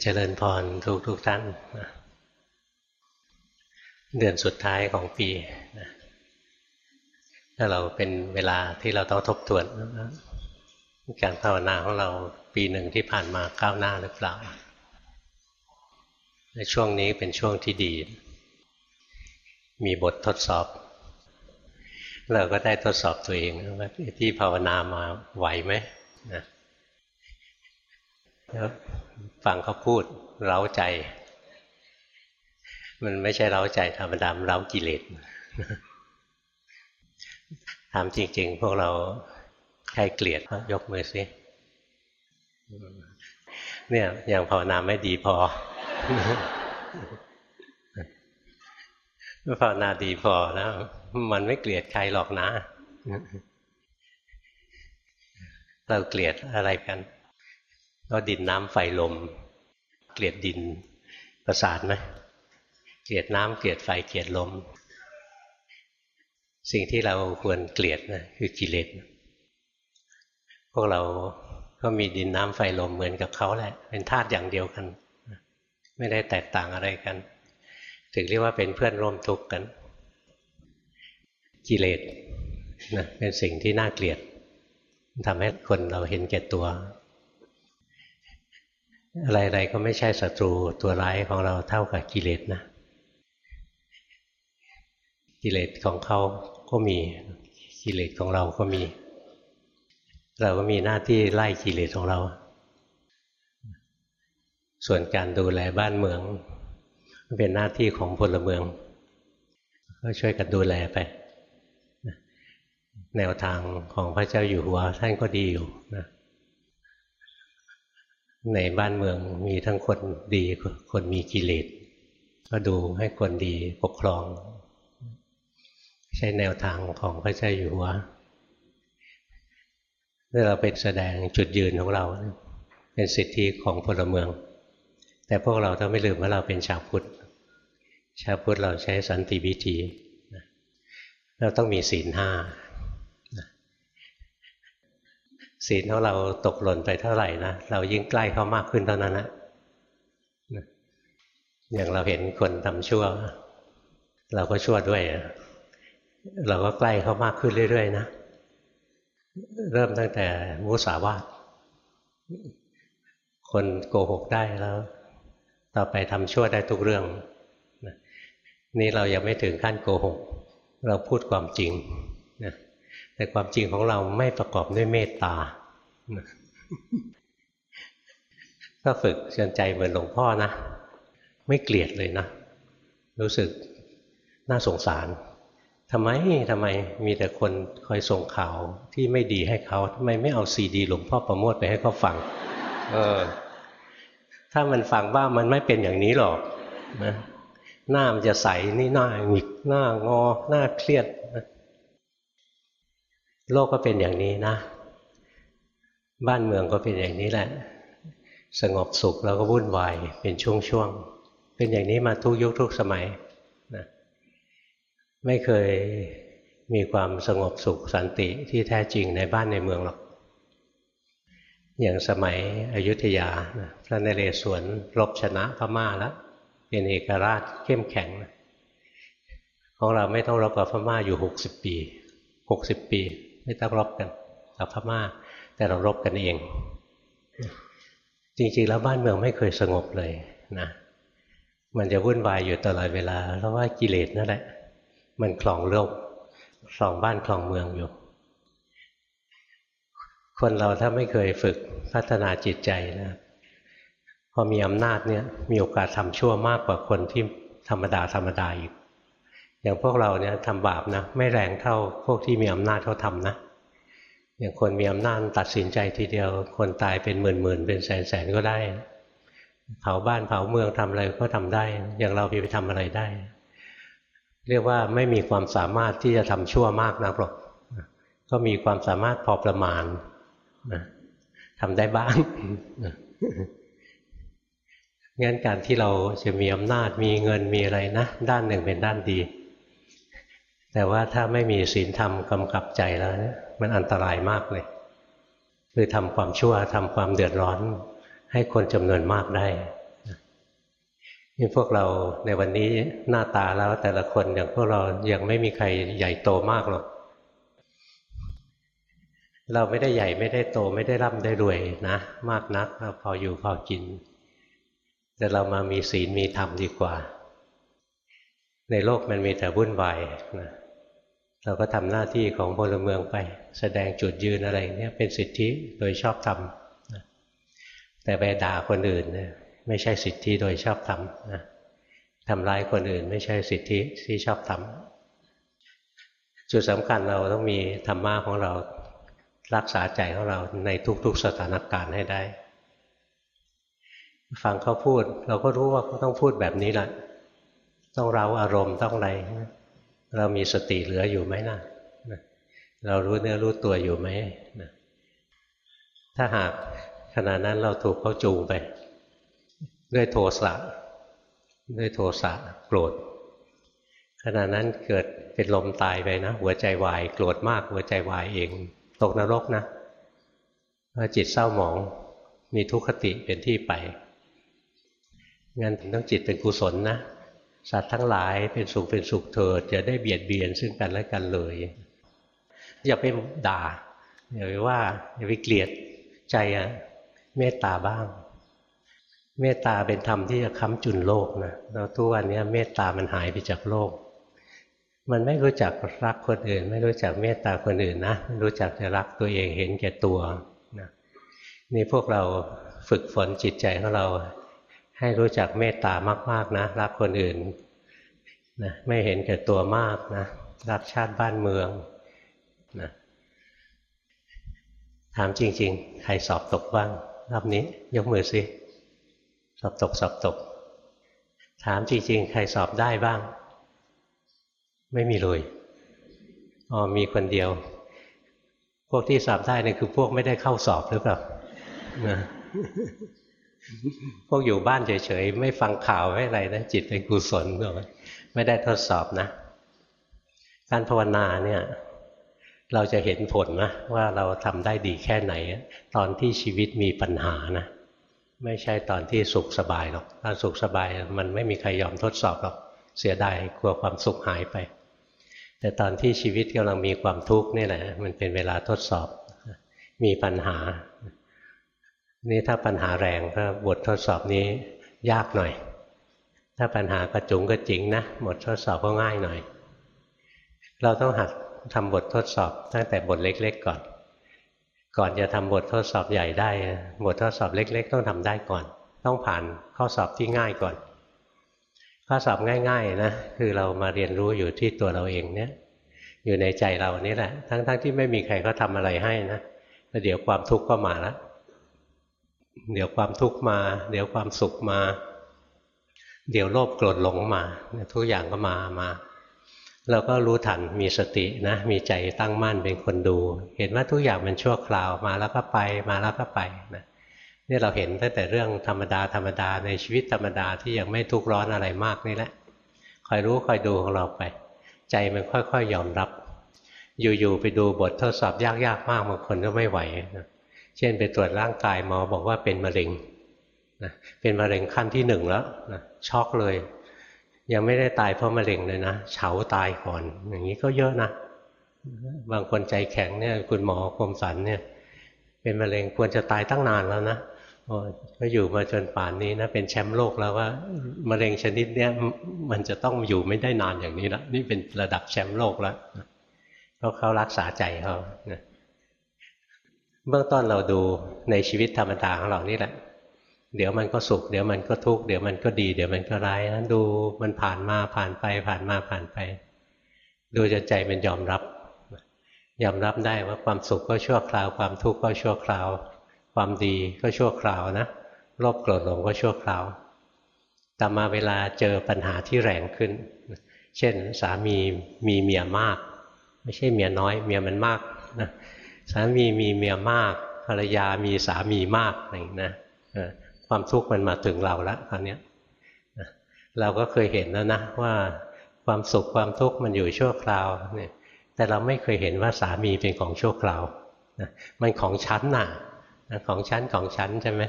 เจริญพรทุกทุกท่านนะเดือนสุดท้ายของปีนะถ้าเราเป็นเวลาที่เราต้องทบทวนการภาวนาของเราปีหนึ่งที่ผ่านมาก้าวหน้าหรือเปล่าในช่วงนี้เป็นช่วงที่ดี มีบททดสอบ เราก็ได้ทดสอบตัวเองว่าที่ภาวนามาไหวไหมนะ ฟังเขาพูดเร้าใจ มันไม่ใช่เร้าใจธรรมดามเร้ากิเลสถามจริง ๆ พวกเราใครเกลียดยกมือสิเนี่ยยังภาวนาไม่ดีพอภาวนาดีพอนะมันไม่เกลียดใครหรอกนะ เราเกลียดอะไรกัน ก็ดินน้ำไฟลม เกลียดดินประสาทไหมเกลียดน้ำเกลียดไฟเกลียดลม สิ่งที่เราควรเกลียดนะคือกิเลสพวกเราก็มีดินน้ำไฟลมเหมือนกับเขาแหละ เป็นธาตุอย่างเดียวกัน ไม่ได้แตกต่างอะไรกัน ถึงเรียกว่าเป็นเพื่อนร่วมทุกข์กัน กิเลสนะเป็นสิ่งที่น่าเกลียดทำให้คนเราเห็นแก่ตัว อะไรๆก็ไม่ใช่ศัตรูตัวร้ายของเราเท่ากับกิเลสนะ กิเลสของเขาก็มีกิเลสของเราก็มี เราก็มีหน้าที่ไล่กิเลสของเรา ส่วนการดูแลบ้านเมือง เป็นหน้าที่ของพลเมือง ก็ช่วยกันดูแลไปแนวทางของพระเจ้าอยู่หัวท่านก็ดีอยู่นะ ในบ้านเมืองมีทั้งคนดีคนมีกิเลสก็ดูให้คนดีปกครอง ใช้แนวทางของพระเจ้าอยู่หัวเมื่อเราเป็นแสดงจุดยืนของเรา เป็นสิทธิของพลเมือง แต่พวกเราต้องไม่ลืมว่าเราเป็นชาวพุทธ ชาวพุทธเราใช้สันติวิธีเราต้องมีศีลห้า ศีลของเราตกหล่นไปเท่าไหร่นะเรายิ่งใกล้เขามากขึ้นเท่านั้นนะอย่างเราเห็นคนทำชั่ว เราก็ชั่วด้วย เราก็ใกล้เขามากขึ้นเรื่อยๆนะเริ่มตั้งแต่มุสาวาทคนโกหกได้แล้ว ต่อไปทำชั่วได้ทุกเรื่องนี่เรายังไม่ถึงขั้นโกหก เราพูดความจริงนะ แต่ความจริงของเราไม่ประกอบด้วยเมตตาก็ฝึกจนใจเหมือนหลวงพ่อนะ ไม่เกลียดเลยนะ รู้สึกน่าสงสารทำไมทำไมมีแต่คนคอยส่งข่าวที่ไม่ดีให้เขาทำไมไม่เอาซีดีหลวงพ่อประโมทไปให้เขาฟัง เออ ถ้ามันฟังว่ามันไม่เป็นอย่างนี้หรอกนะหน้ามันจะใสนี่หน้าหงิกหน้างอ หน้าเครียด โลกก็เป็นอย่างนี้นะ บ้านเมืองก็เป็นอย่างนี้แหละ สงบสุขแล้วก็วุ่นวายเป็นช่วงๆเป็นอย่างนี้มาทุกยุคทุกสมัยนะไม่เคยมีความสงบสุขสันติที่แท้จริงในบ้านในเมืองหรอก อย่างสมัยอยุธยาพระนเรศวรรบชนะพม่าแล้วเป็นเอกราชเข้มแข็ง ของเราไม่ต้องรบกับพม่าอยู่หกสิบปีหกสิบปี ไม่ต้องรบกันกับพม่า แต่เรารบกันเอง จริงๆแล้วบ้านเมืองไม่เคยสงบเลยนะมันจะวุ่นวายอยู่ตลอดเวลา เพราะว่ากิเลสนั่นแหละ มันคลองโลกคลองบ้านคลองเมืองอยู่ คนเราถ้าไม่เคยฝึกพัฒนาจิตใจนะพอมีอำนาจเนี่ยมีโอกาสทำชั่วมากกว่าคนที่ธรรมดาธรรมดาอีก อย่างพวกเราเนี่ยทำบาปนะ ไม่แรงเท่าพวกที่มีอำนาจเขาทำนะ อย่างคนมีอำนาจตัดสินใจทีเดียว คนตายเป็นหมื่นหมื่นเป็นแสนแสนก็ได้ เผาบ้านเผาเมืองทำอะไรก็ทำได้ อย่างเราไปทำอะไรได้ เรียกว่าไม่มีความสามารถที่จะทำชั่วมากนักหรอกก็มีความสามารถพอประมาณนะทำได้บ้างงั้นการที่เราจะมีอำนาจมีเงินมีอะไรนะ ด้านหนึ่งเป็นด้านดี แต่ว่าถ้าไม่มีศีลธรรมกำกับใจแล้ว มันอันตรายมากเลย คือทำความชั่วทำความเดือดร้อน ให้คนจำนวนมากได้นี่พวกเราในวันนี้หน้าตาแล้วแต่ละคนอย่างพวกเรายังไม่มีใครใหญ่โตมากหรอกเราไม่ได้ใหญ่ไม่ได้โตไม่ได้ร่ำได้รวยนะ มากนักเราพออยู่พอกิน แต่เรามามีศีลมีธรรมดีกว่า ในโลกมันมีแต่วุ่นวายนะ เราก็ทำหน้าที่ของพลเมืองไป แสดงจุดยืนอะไรเนี่ยเป็นสิทธิโดยชอบธรรมแต่ไปด่าคนอื่นเนี่ยไม่ใช่สิทธิโดยชอบธรรมนะทำร้ายคนอื่น ไม่ใช่สิทธิที่ชอบธรรมจุดสำคัญเราต้องมีธรรมะของเรารักษาใจของเราในทุก ๆสถานการณ์ให้ได้ ฟังเขาพูด เราก็รู้ว่าเขาต้องพูดแบบนี้แหละต้องเราอารมณ์ต้องอะไร เรามีสติเหลืออยู่ไหมนะเรารู้เนื้อรู้ตัวอยู่ไหมถ้าหากขณะนั้นเราถูกเขาจูงไป ด้วยโทสะด้วยโทสะโกรธขณะนั้นเกิดเป็นลมตายไปนะหัวใจวาย โกรธมากหัวใจวายเอง ตกนรกนะเพราะจิตเศร้าหมองมีทุกขติเป็นที่ไปงั้นต้องจิตเป็นกุศลนะ สัตว์ทั้งหลายเป็นสุขเป็นสุขเถิดจะได้เบียดเบียนซึ่งกันและกันเลย อย่าไปด่าอย่าไปว่าอย่าไปเกลียดใจอะเมตตาบ้าง เมตตาเป็นธรรมที่จะค้ำจุนโลกนะเราทุกวันนี้เมตตามันหายไปจากโลก มันไม่รู้จักรักคนอื่น ไม่รู้จักเมตตาคนอื่นนะรู้จักจะรักตัวเองเห็นแก่ตัวนะนี่พวกเราฝึกฝนจิตใจของเรา ให้รู้จักเมตตามากๆนะรักคนอื่นนะไม่เห็นแก่ตัวมากนะรักชาติบ้านเมืองนะถามจริง ๆ ใครสอบตกบ้างรอบนี้ ยกมือสิสอบตกสอบตก ถามจริง ๆ ใครสอบได้บ้าง ไม่มีเลยอ๋อมีคนเดียว พวกที่สอบได้นี่คือพวกไม่ได้เข้าสอบหรือเปล่านะ พวกอยู่บ้านเฉยๆ ไม่ฟังข่าวไม่อะไรนะจิตเป็นกุศลไม่ได้ทดสอบนะ การภาวนาเนี่ย เราจะเห็นผลนะว่าเราทำได้ดีแค่ไหน ตอนที่ชีวิตมีปัญหานะไม่ใช่ตอนที่สุขสบายหรอกตอนสุขสบายมันไม่มีใครยอมทดสอบหรอกเสียดายกลัวความสุขหายไป แต่ตอนที่ชีวิตกำลังมีความทุกข์นี่แหละ มันเป็นเวลาทดสอบ มีปัญหา นี่ถ้าปัญหาแรงก็บททดสอบนี้ยากหน่อย ถ้าปัญหากระจุงกระจิงนะบททดสอบก็ง่ายหน่อย เราต้องหัดทำบททดสอบตั้งแต่บทเล็ก ๆ ก่อน ก่อนจะทำบททดสอบใหญ่ได้ บททดสอบเล็ก ๆ ต้องทำได้ก่อน ต้องผ่านข้อสอบที่ง่ายก่อน ข้อสอบง่าย ๆนะคือเรามาเรียนรู้อยู่ที่ตัวเราเองเนี่ยอยู่ในใจเรานี่แหละ ทั้งๆทที่ไม่มีใครก็ทำอะไรให้นะแล้วเดี๋ยวความทุกข์ก็มาแล้ว เดี๋ยวความทุกข์มา เดี๋ยวความสุขมา เดี๋ยวโลภโกรธหลงมาทุกอย่างก็มามาเราก็รู้ทันมีสตินะมีใจตั้งมั่นเป็นคนดู เห็นว่าทุกอย่างมันชั่วคราวมาแล้วก็ไปมาแล้วก็ไปนะนี่เราเห็นตั้งแต่เรื่องธรรมดาธรรมดาในชีวิตธรรมดาที่ยังไม่ทุกข์ร้อนอะไรมากนี่แหละคอยรู้คอยดูของเราไป ใจมันค่อยๆยยอมรับ อยู่ๆไปดูบททดสอบยากๆมากบางคนก็ไม่ไหวนะ เช่นไปตรวจร่างกายหมอบอกว่าเป็นมะเร็งนะเป็นมะเร็งขั้นที่หนึ่งแล้วนะช็อกเลย ยังไม่ได้ตายเพราะมะเร็งเลยนะเฉาตายก่อน อย่างนี้ก็เยอะนะ บางคนใจแข็งเนี่ย คุณหมอคมสันเนี่ย เป็นมะเร็งควรจะตายตั้งนานแล้วนะก็อยู่มาจนป่านนี้นะเป็นแชมป์โลกแล้วว่ามะเร็งชนิดเนี้ยมันจะต้องอยู่ไม่ได้นานอย่างนี้ละนี่เป็นระดับแชมป์โลกแล้วเพราะเขารักษาใจเขา เบื้องต้นเราดูในชีวิตธรรมดาของเรานี่แหละ เดี๋ยวมันก็สุข เดี๋ยวมันก็ทุกข์เดี๋ยวมันก็ดี เดี๋ยวมันก็ร้ายนะดูมันผ่านมาผ่านไปผ่านมาผ่านไป ดูจนใจมันยอมรับ ยอมรับได้ว่าความสุขก็ชั่วคราว ความทุกข์ก็ชั่วคราว ความดีก็ชั่วคราวนะโลภโกรธหลงก็ชั่วคราวแต่มาเวลาเจอปัญหาที่แรงขึ้น เช่นสามีมีเมียมาก ไม่ใช่เมียน้อย เมียมันมาก สามีมีเมียมากภรรยามีสามีมากอะไรนะความทุกข์มันมาถึงเราแล้วคราวนี้เราก็เคยเห็นแล้วนะว่าความสุขความทุกข์มันอยู่ชั่วคราวเนี่ยแต่เราไม่เคยเห็นว่าสามีเป็นของชั่วคราวมันของชั้นน่ะของชั้นของชั้นใช่ไหม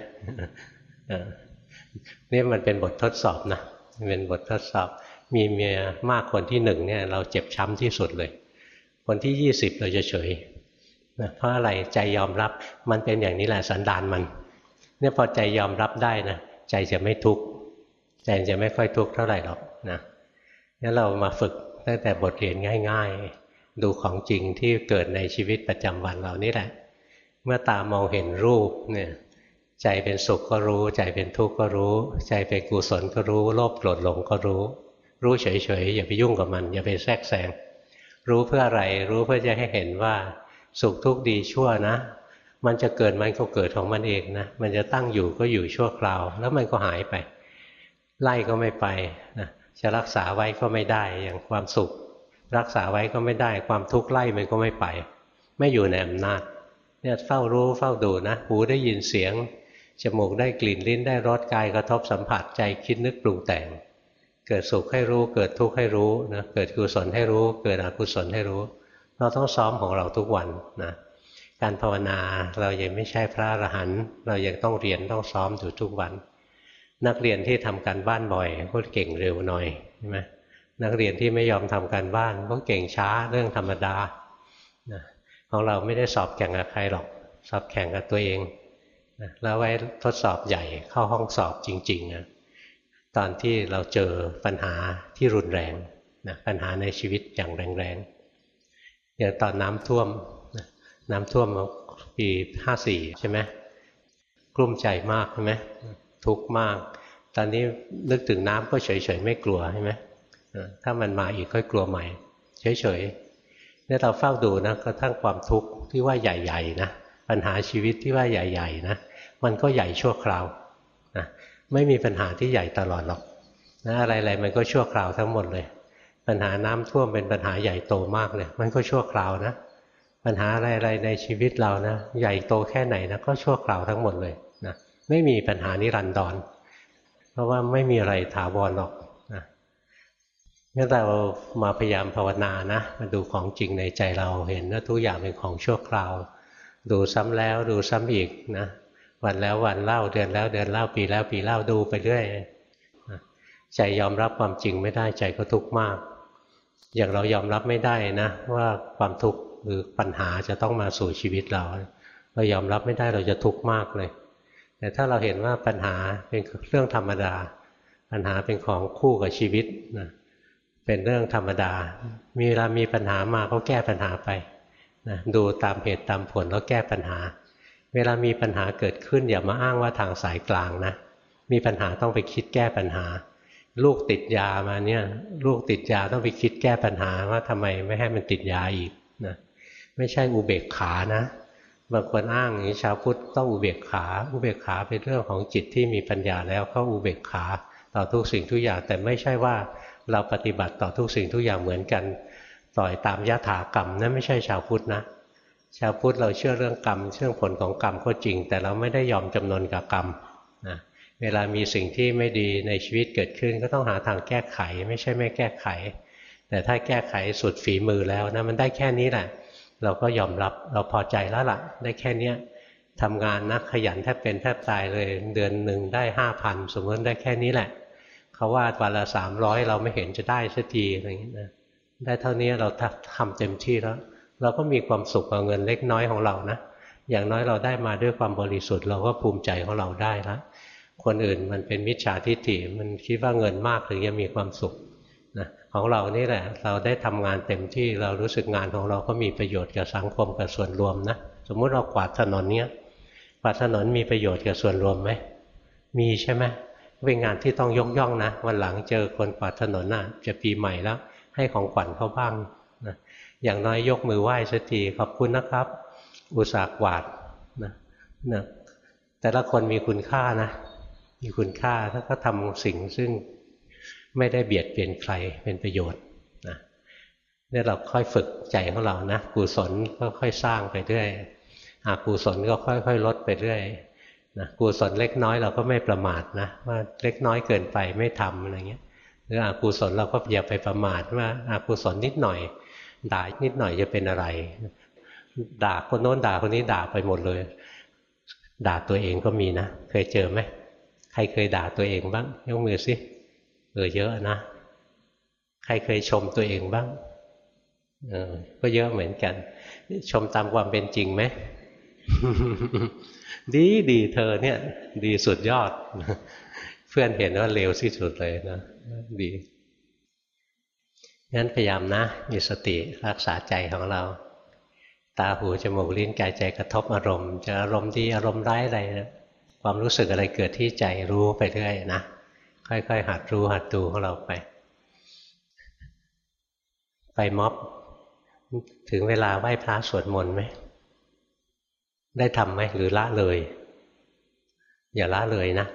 นี่มันเป็นบททดสอบนะเป็นบททดสอบ มีเมียมากคนที่หนึ่งเนี่ยเราเจ็บช้ำที่สุดเลย คนที่ยี่สิบเราจะเฉย นะเพราะอะไรใจยอมรับมันเป็นอย่างนี้แหละสันดานมันเนี่ยพอใจยอมรับได้นะใจจะไม่ทุกข์ใจจะไม่ค่อยทุกข์เท่าไหร่หรอกนะงั้นเรามาฝึกตั้งแต่บทเรียนง่าย ๆ ดูของจริงที่เกิดในชีวิตประจำวันเรานี่แหละ เมื่อตามองเห็นรูปเนี่ยใจเป็นสุขก็รู้ ใจเป็นทุกข์ก็รู้ ใจเป็นกุศลก็รู้ โลภโกรธหลงก็รู้ รู้เฉยๆอย่าไปยุ่งกับมัน อย่าไปแทรกแซงรู้เพื่ออะไรรู้เพื่อจะให้เห็นว่า สุขทุกข์ดีชั่วนะ มันจะเกิดมันก็เกิดของมันเองนะ มันจะตั้งอยู่ก็อยู่ชั่วคราว แล้วมันก็หายไป ไล่ก็ไม่ไปนะจะรักษาไว้ก็ไม่ได้อย่างความสุข รักษาไว้ก็ไม่ได้ ความทุกข์ไล่มันก็ไม่ไป ไม่อยู่ในอำนาจเนี่ยเฝ้ารู้เฝ้าดูนะหูได้ยินเสียงจมูกได้กลิ่นลิ้นได้รสกายกระทบสัมผัสใจคิดนึกปรุงแต่ง เกิดสุขให้รู้ เกิดทุกข์ให้รู้นะเกิดกุศลให้รู้ เกิดอกุศลให้รู้ เราต้องซ้อมของเราทุกวันนะการภาวนาเรายังไม่ใช่พระอรหันต์เรายังต้องเรียนต้องซ้อมอยู่ทุกวัน นักเรียนที่ทำการบ้านบ่อยก็เก่งเร็วหน่อยใช่ไหมนักเรียนที่ไม่ยอมทำการบ้านก็เก่งช้าเรื่องธรรมดานะของเราไม่ได้สอบแข่งกับใครหรอกสอบแข่งกับตัวเองนะแล้วไว้ทดสอบใหญ่เข้าห้องสอบจริงๆนะตอนที่เราเจอปัญหาที่รุนแรงนะปัญหาในชีวิตอย่างแรงๆ อย่างตอนน้ำท่วมน้ำท่วมปีห้าสี่ใช่ไหมกลุ้มใจมากใช่ไหมทุกข์มาก ตอนนี้นึกถึงน้ำก็เฉยๆไม่กลัวใช่ไหมถ้ามันมาอีกค่อยกลัวใหม่ เฉยๆเนี่ยเราเฝ้าดูนะกระทั่งความทุกข์ที่ว่าใหญ่ๆนะปัญหาชีวิตที่ว่าใหญ่ๆนะมันก็ใหญ่ชั่วคราวนะไม่มีปัญหาที่ใหญ่ตลอดหรอกนะอะไรๆมันก็ชั่วคราวทั้งหมดเลย ปัญหาน้ำท่วมเป็นปัญหาใหญ่โตมากเลยมันก็ชั่วคราวนะ ปัญหาอะไรๆในชีวิตเรานะ ใหญ่โตแค่ไหนนะก็ชั่วคราวทั้งหมดเลยนะไม่มีปัญหานิรันดรเพราะว่าไม่มีอะไรถาวรหรอกนะงั้นเรามาพยายามภาวนานะมาดูของจริงในใจเราเห็นว่าทุกอย่างเป็นของชั่วคราว ดูซ้ำแล้วดูซ้ำอีกนะวันแล้ววันเล่าเดือนแล้วเดือนเล่าปีแล้วปีเล่าดูไปเรื่อยใจยอมรับความจริงไม่ได้ใจก็ทุกข์มาก อย่างเรายอมรับไม่ได้นะ ว่าความทุกข์หรือปัญหาจะต้องมาสู่ชีวิตเรา เรายอมรับไม่ได้เราจะทุกข์มากเลย แต่ถ้าเราเห็นว่าปัญหาเป็นเรื่องธรรมดา ปัญหาเป็นของคู่กับชีวิตนะเป็นเรื่องธรรมดา มีเวลามีปัญหามาก็แก้ปัญหาไปนะดูตามเหตุตามผลแล้วแก้ปัญหา เวลามีปัญหาเกิดขึ้นอย่ามาอ้างว่าทางสายกลางนะมีปัญหาต้องไปคิดแก้ปัญหา ลูกติดยามาเนี่ย ลูกติดยาต้องไปคิดแก้ปัญหาว่าทำไมไม่ให้มันติดยาอีกนะไม่ใช่อุเบกขานะบางคนอ้างอย่างนี้ชาวพุทธต้องอุเบกขา อุเบกขาเป็นเรื่องของจิตที่มีปัญญาแล้วเขาอุเบกขาต่อทุกสิ่งทุกอย่าง แต่ไม่ใช่ว่าเราปฏิบัติต่อทุกสิ่งทุกอย่างเหมือนกันต่อยตามยถากรรมนั่นไม่ใช่ชาวพุทธนะ ชาวพุทธเราเชื่อเรื่องกรรมเชื่อผลของกรรมก็จริง แต่เราไม่ได้ยอมจำนนกับกรรม เวลามีสิ่งที่ไม่ดีในชีวิตเกิดขึ้น ก็ต้องหาทางแก้ไข ไม่ใช่ไม่แก้ไข แต่ถ้าแก้ไขสุดฝีมือแล้วนะมันได้แค่นี้แหละ เราก็ยอมรับเราพอใจแล้วละ่ะ ได้แค่เนี้ยทำงานนะขยันแทบเป็นแทบตายเลยเดือนหนึ่งได้ห้าพันสมมติได้แค่นี้แหละ เขาว่าวันละสามร้อยเราไม่เห็นจะได้สักทีอะไรอย่างนี้นะได้เท่านี้เราทำเต็มที่แล้ว เราก็มีความสุขกับเงินเล็กน้อยของเรานะอย่างน้อยเราได้มาด้วยความบริสุทธิ์เราก็ภูมิใจของเราได้แล้ว คนอื่นมันเป็นมิจฉาทิฏฐิมันคิดว่าเงินมากถึงจะมีความสุขนะของเรานี่แหละ เราได้ทำงานเต็มที่เรารู้สึกงานของเราก็มีประโยชน์กับสังคมกับส่วนรวมนะสมมุติเรากวาดถนนเนี้ยกวาดถนนมีประโยชน์กับส่วนรวมไหมมีใช่ไหมเป็นงานที่ต้องยกย่องนะวันหลังเจอคนกวาดถนนน่ะ จะปีใหม่แล้ว ให้ของขวัญเขาบ้างนะอย่างน้อยยกมือไหว้สักทีขอบคุณนะครับ อุตส่าห์กวาดนะนะแต่ละคนมีคุณค่านะ มีคุณค่าถ้าก็ทำสิ่งซึ่งไม่ได้เบียดเบียนใครเป็นประโยชน์นะนี่เราค่อยฝึกใจของเรานะกุศลก็ค่อยสร้างไปเรื่อยอากุศลก็ค่อย ๆ ลดไปเรื่อยนะกุศลเล็กน้อยเราก็ไม่ประมาทนะว่าเล็กน้อยเกินไปไม่ทำอะไรเงี้ยหรืออากุศลเราก็อย่าไปประมาทว่าอากุศลนิดหน่อย ด่านิดหน่อยจะเป็นอะไร ด่าคนโน้นด่าคนนี้ด่าไปหมดเลย ด่าตัวเองก็มีนะ เคยเจอไหม ใครเคยด่าตัวเองบ้าง ยกมือสิเออเยอะนะ ใครเคยชมตัวเองบ้างเออก็เยอะเหมือนกัน ชมตามความเป็นจริงไหมดีดีเธอเนี่ย ดีสุดยอด เพื่อนเห็นว่าเลวที่สุดเลยนะดีงั้นพยายามนะ มีสติรักษาใจของเรา ตาหูจมูกลิ้นกายใจกระทบอารมณ์ จะอารมณ์ดีอารมณ์ร้ายอะไรนะ ความรู้สึกอะไรเกิดที่ใจรู้ไปเรื่อยนะค่อยๆหัดรู้หัดดูของเราไป ไปม็อบ ถึงเวลาไหว้พระสวดมนต์ไหมได้ทำไหมหรือละเลย อย่าละเลยนะ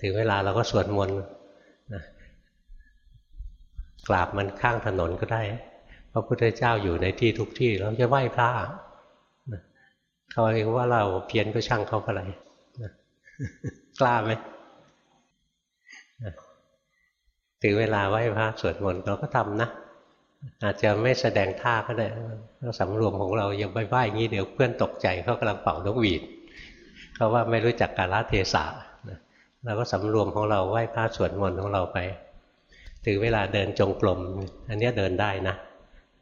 ถึงเวลาเราก็สวดมนต์กราบมันข้างถนนก็ได้พระพุทธเจ้าอยู่ในที่ทุกที่เราจะไหว้พระเขาเองว่าเราเพี้ยนก็ช่างเขาอะไร กล้าไหมถึงเวลาไหว้พระสวดมนต์เราก็ทำนะ อาจจะไม่แสดงท่าก็ได้เราสำรวมของเราอยังไหว้อย่างนี้เดี๋ยวเพื่อนตกใจเขากำลังเป่านกหวีดเขาว่าไม่รู้จักกาลเทศะเราก็สำรวมของเราไหว้พระสวดมนต์ของเราไป ถึงเวลาเดินจงกรมอันนี้เดินได้นะ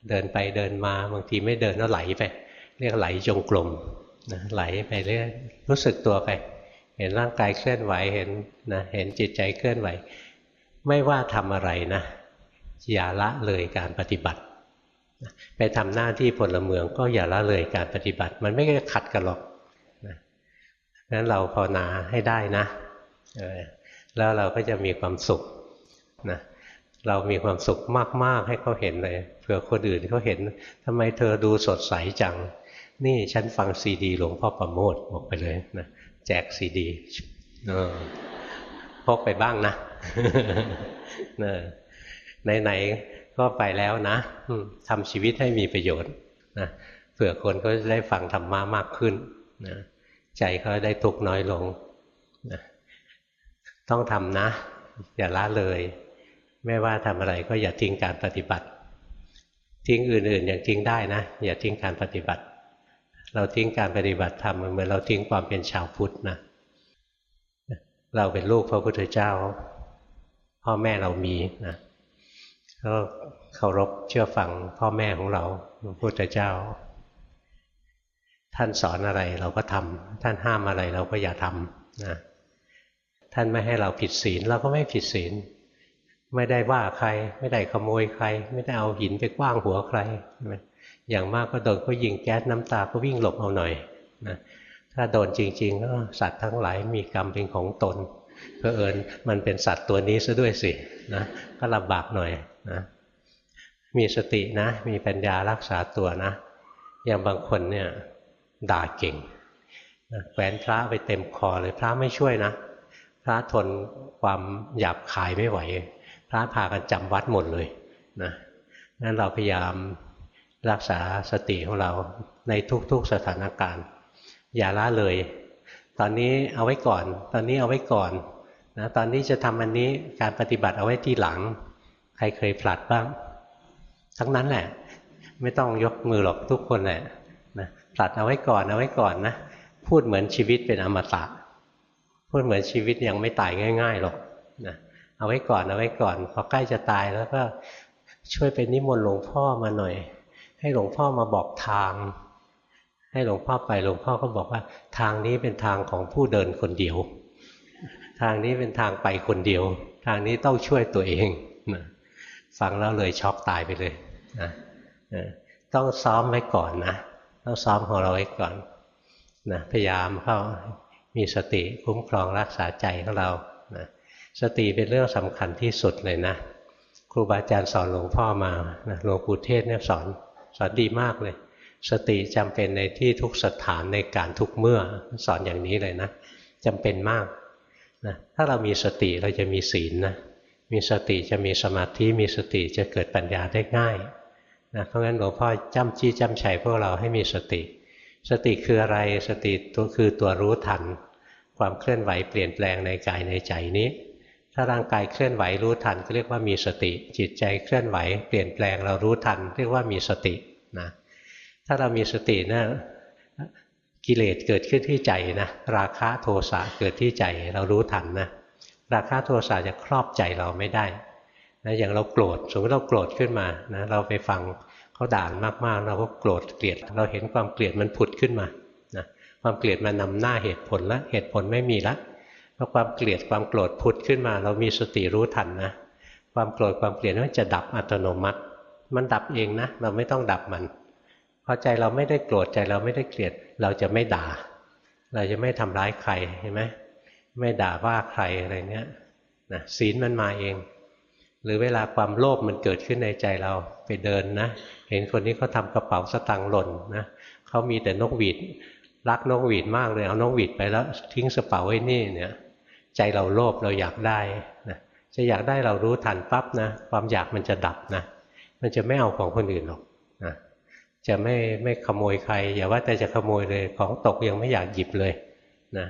เดินไปเดินมาบางทีไม่เดินก็ไหลไป เรียกไหลจงกรมไหลไปเรื่อยรู้สึกตัวไป เห็นร่างกายเคลื่อนไหวเห็นนะเห็นจิตใจเคลื่อนไหว ไม่ว่าทำอะไรนะอย่าละเลยการปฏิบัติ ไปทำหน้าที่พลเมืองก็อย่าละเลยการปฏิบัติ มันไม่ได้ขัดกันหรอกนะนั้นเราภาวนาให้ได้นะแล้วเราก็จะมีความสุขนะเรามีความสุขมาก ๆ ให้เขาเห็นเลยเผื่อคนอื่นเขาเห็นทำไมเธอดูสดใสจัง นี่ฉันฟังซีดีหลวงพ่อประโมทบอกไปเลยนะ แจกซีดีพกไปบ้างนะไหนๆก็ไปแล้วนะทำชีวิตให้มีประโยชน์นะเผื่อคนก็ได้ฟังธรรมะมากขึ้นนะใจเขาได้ทุกน้อยลงนะต้องทำนะ อย่าละเลย ไม่ว่าทำอะไรก็อย่าทิ้งการปฏิบัติ ทิ้งอื่นๆอย่างทิ้งได้นะ อย่าทิ้งการปฏิบัติ เราทิ้งการปฏิบัติธรรมเหมือนเราทิ้งความเป็นชาวพุทธนะเราเป็นลูกพระพุทธเจ้า พ่อแม่เรามีนะก็เคารพเชื่อฟังพ่อแม่ของเราพระพุทธเจ้า ท่านสอนอะไรเราก็ทำท่านห้ามอะไรเราก็อย่าทำนะท่านไม่ให้เราผิดศีลเราก็ไม่ผิดศีล ไม่ได้ว่าใคร ไม่ได้ขโมยใคร ไม่ได้เอาหินไปกว้างหัวใคร อย่างมากก็โดนก็ยิงแก๊สน้ำตาก็วิ่งหลบเอาหน่อยนะถ้าโดนจริง ๆ ก็สัตว์ทั้งหลายมีกรรมเป็นของตนเพื่อเอิญมันเป็นสัตว์ตัวนี้ซะด้วยสินะก็ลำบากหน่อยนะมีสตินะ มีปัญญารักษาตัวนะ อย่างบางคนเนี่ยด่าเก่งแขวนพระไปเต็มคอเลยพระไม่ช่วยนะ พระทนความหยาบขายไม่ไหว พระพากันจำวัดหมดเลยนะนั้นเราพยายาม รักษาสติของเราในทุกๆสถานการณ์ อย่าละเลย ตอนนี้เอาไว้ก่อน ตอนนี้เอาไว้ก่อนนะตอนนี้จะทำอันนี้การปฏิบัติเอาไว้ที่หลัง ใครเคยผลัดบ้าง ทั้งนั้นแหละ ไม่ต้องยกมือหรอกทุกคนแหละนะผลัดเอาไว้ก่อนเอาไว้ก่อนนะพูดเหมือนชีวิตเป็นอมตะ พูดเหมือนชีวิตยังไม่ตายง่าย ๆหรอกนะเอาไว้ก่อนเอาไว้ก่อนพอใกล้จะตายแล้วก็ช่วยเป็นนิมนต์หลวงพ่อมาหน่อย ให้หลวงพ่อมาบอกทาง ให้หลวงพ่อไปหลวงพ่อก็บอกว่า ทางนี้เป็นทางของผู้เดินคนเดียว ทางนี้เป็นทางไปคนเดียว ทางนี้ต้องช่วยตัวเองนะฟังแล้วเลยช็อกตายไปเลยนะต้องซ้อมไว้ก่อนนะต้องซ้อมของเราไว้ก่อนนะพยายามเข้ามีสติคุ้มครองรักษาใจของเรานะสติเป็นเรื่องสำคัญที่สุดเลยนะ ครูบาอาจารย์สอนหลวงพ่อมาหลวงปู่เทศเนี่ยสอน สอนดีมากเลย สติจำเป็นในที่ทุกสถานในการทุกเมื่อสอนอย่างนี้เลยนะจำเป็นมากนะถ้าเรามีสติเราจะมีศีลนะมีสติจะมีสมาธิมีสติจะเกิดปัญญาได้ง่ายนะเพราะงั้นหลวงพ่อจำจี้จำชัยพวกเราให้มีสติ สติคืออะไรสติตัวคือตัวรู้ทัน ความเคลื่อนไหวเปลี่ยนแปลงในกายในใจนี้ ถ้าร่างกายเคลื่อนไหวรู้ทันก็เรียกว่ามีสติ จิตใจเคลื่อนไหว เปลี่ยนแปลงเรารู้ทัน เรียกว่ามีสตินะถ้าเรามีสตินะกิเลสเกิดขึ้นที่ใจนะราคะโทสะเกิดที่ใจเรารู้ทันนะราคะโทสะจะครอบใจเราไม่ได้นะอย่างเราโกรธสมมติเราโกรธขึ้นมานะเราไปฟังเขาด่านมากๆ เราก็โกรธเกลียด เราเห็นความเกลียดมันผุดขึ้นมานะความเกลียดมันนำหน้าเหตุผลแล้วเหตุผลไม่มีละ อความเกลียดความโกรธผุดขึ้นมา เรามีสติรู้ทันนะความโกรธความเกลียดมันจะดับอัตโนมัติ มันดับเองนะ เราไม่ต้องดับมันพอใจเราไม่ได้โกรธใจเราไม่ได้เกลียด เราจะไม่ด่า เราจะไม่ทำร้ายใครเห็นไหมไม่ด่าว่าใครอะไรเนี้ยนะศีลมันมาเอง หรือเวลาความโลภมันเกิดขึ้นในใจเราไปเดินนะ เห็นคนนี้เขาทากระเป๋าสตางค์หล่นนะเขามีแต่นกหวีดรักนกหวีดมากเลยเอานกหวีดไปแล้วทิ้งกระเป๋าไว้นี่เนี่ย ใจเราโลภเราอยากได้นะจะอยากได้เรารู้ทันปั๊บนะ ความอยากมันจะดับนะ มันจะไม่เอาของคนอื่นหรอกนะจะไม่ไม่ขโมยใคร อย่าว่าแต่จะขโมยเลยของตกยังไม่อยากหยิบเลยนะ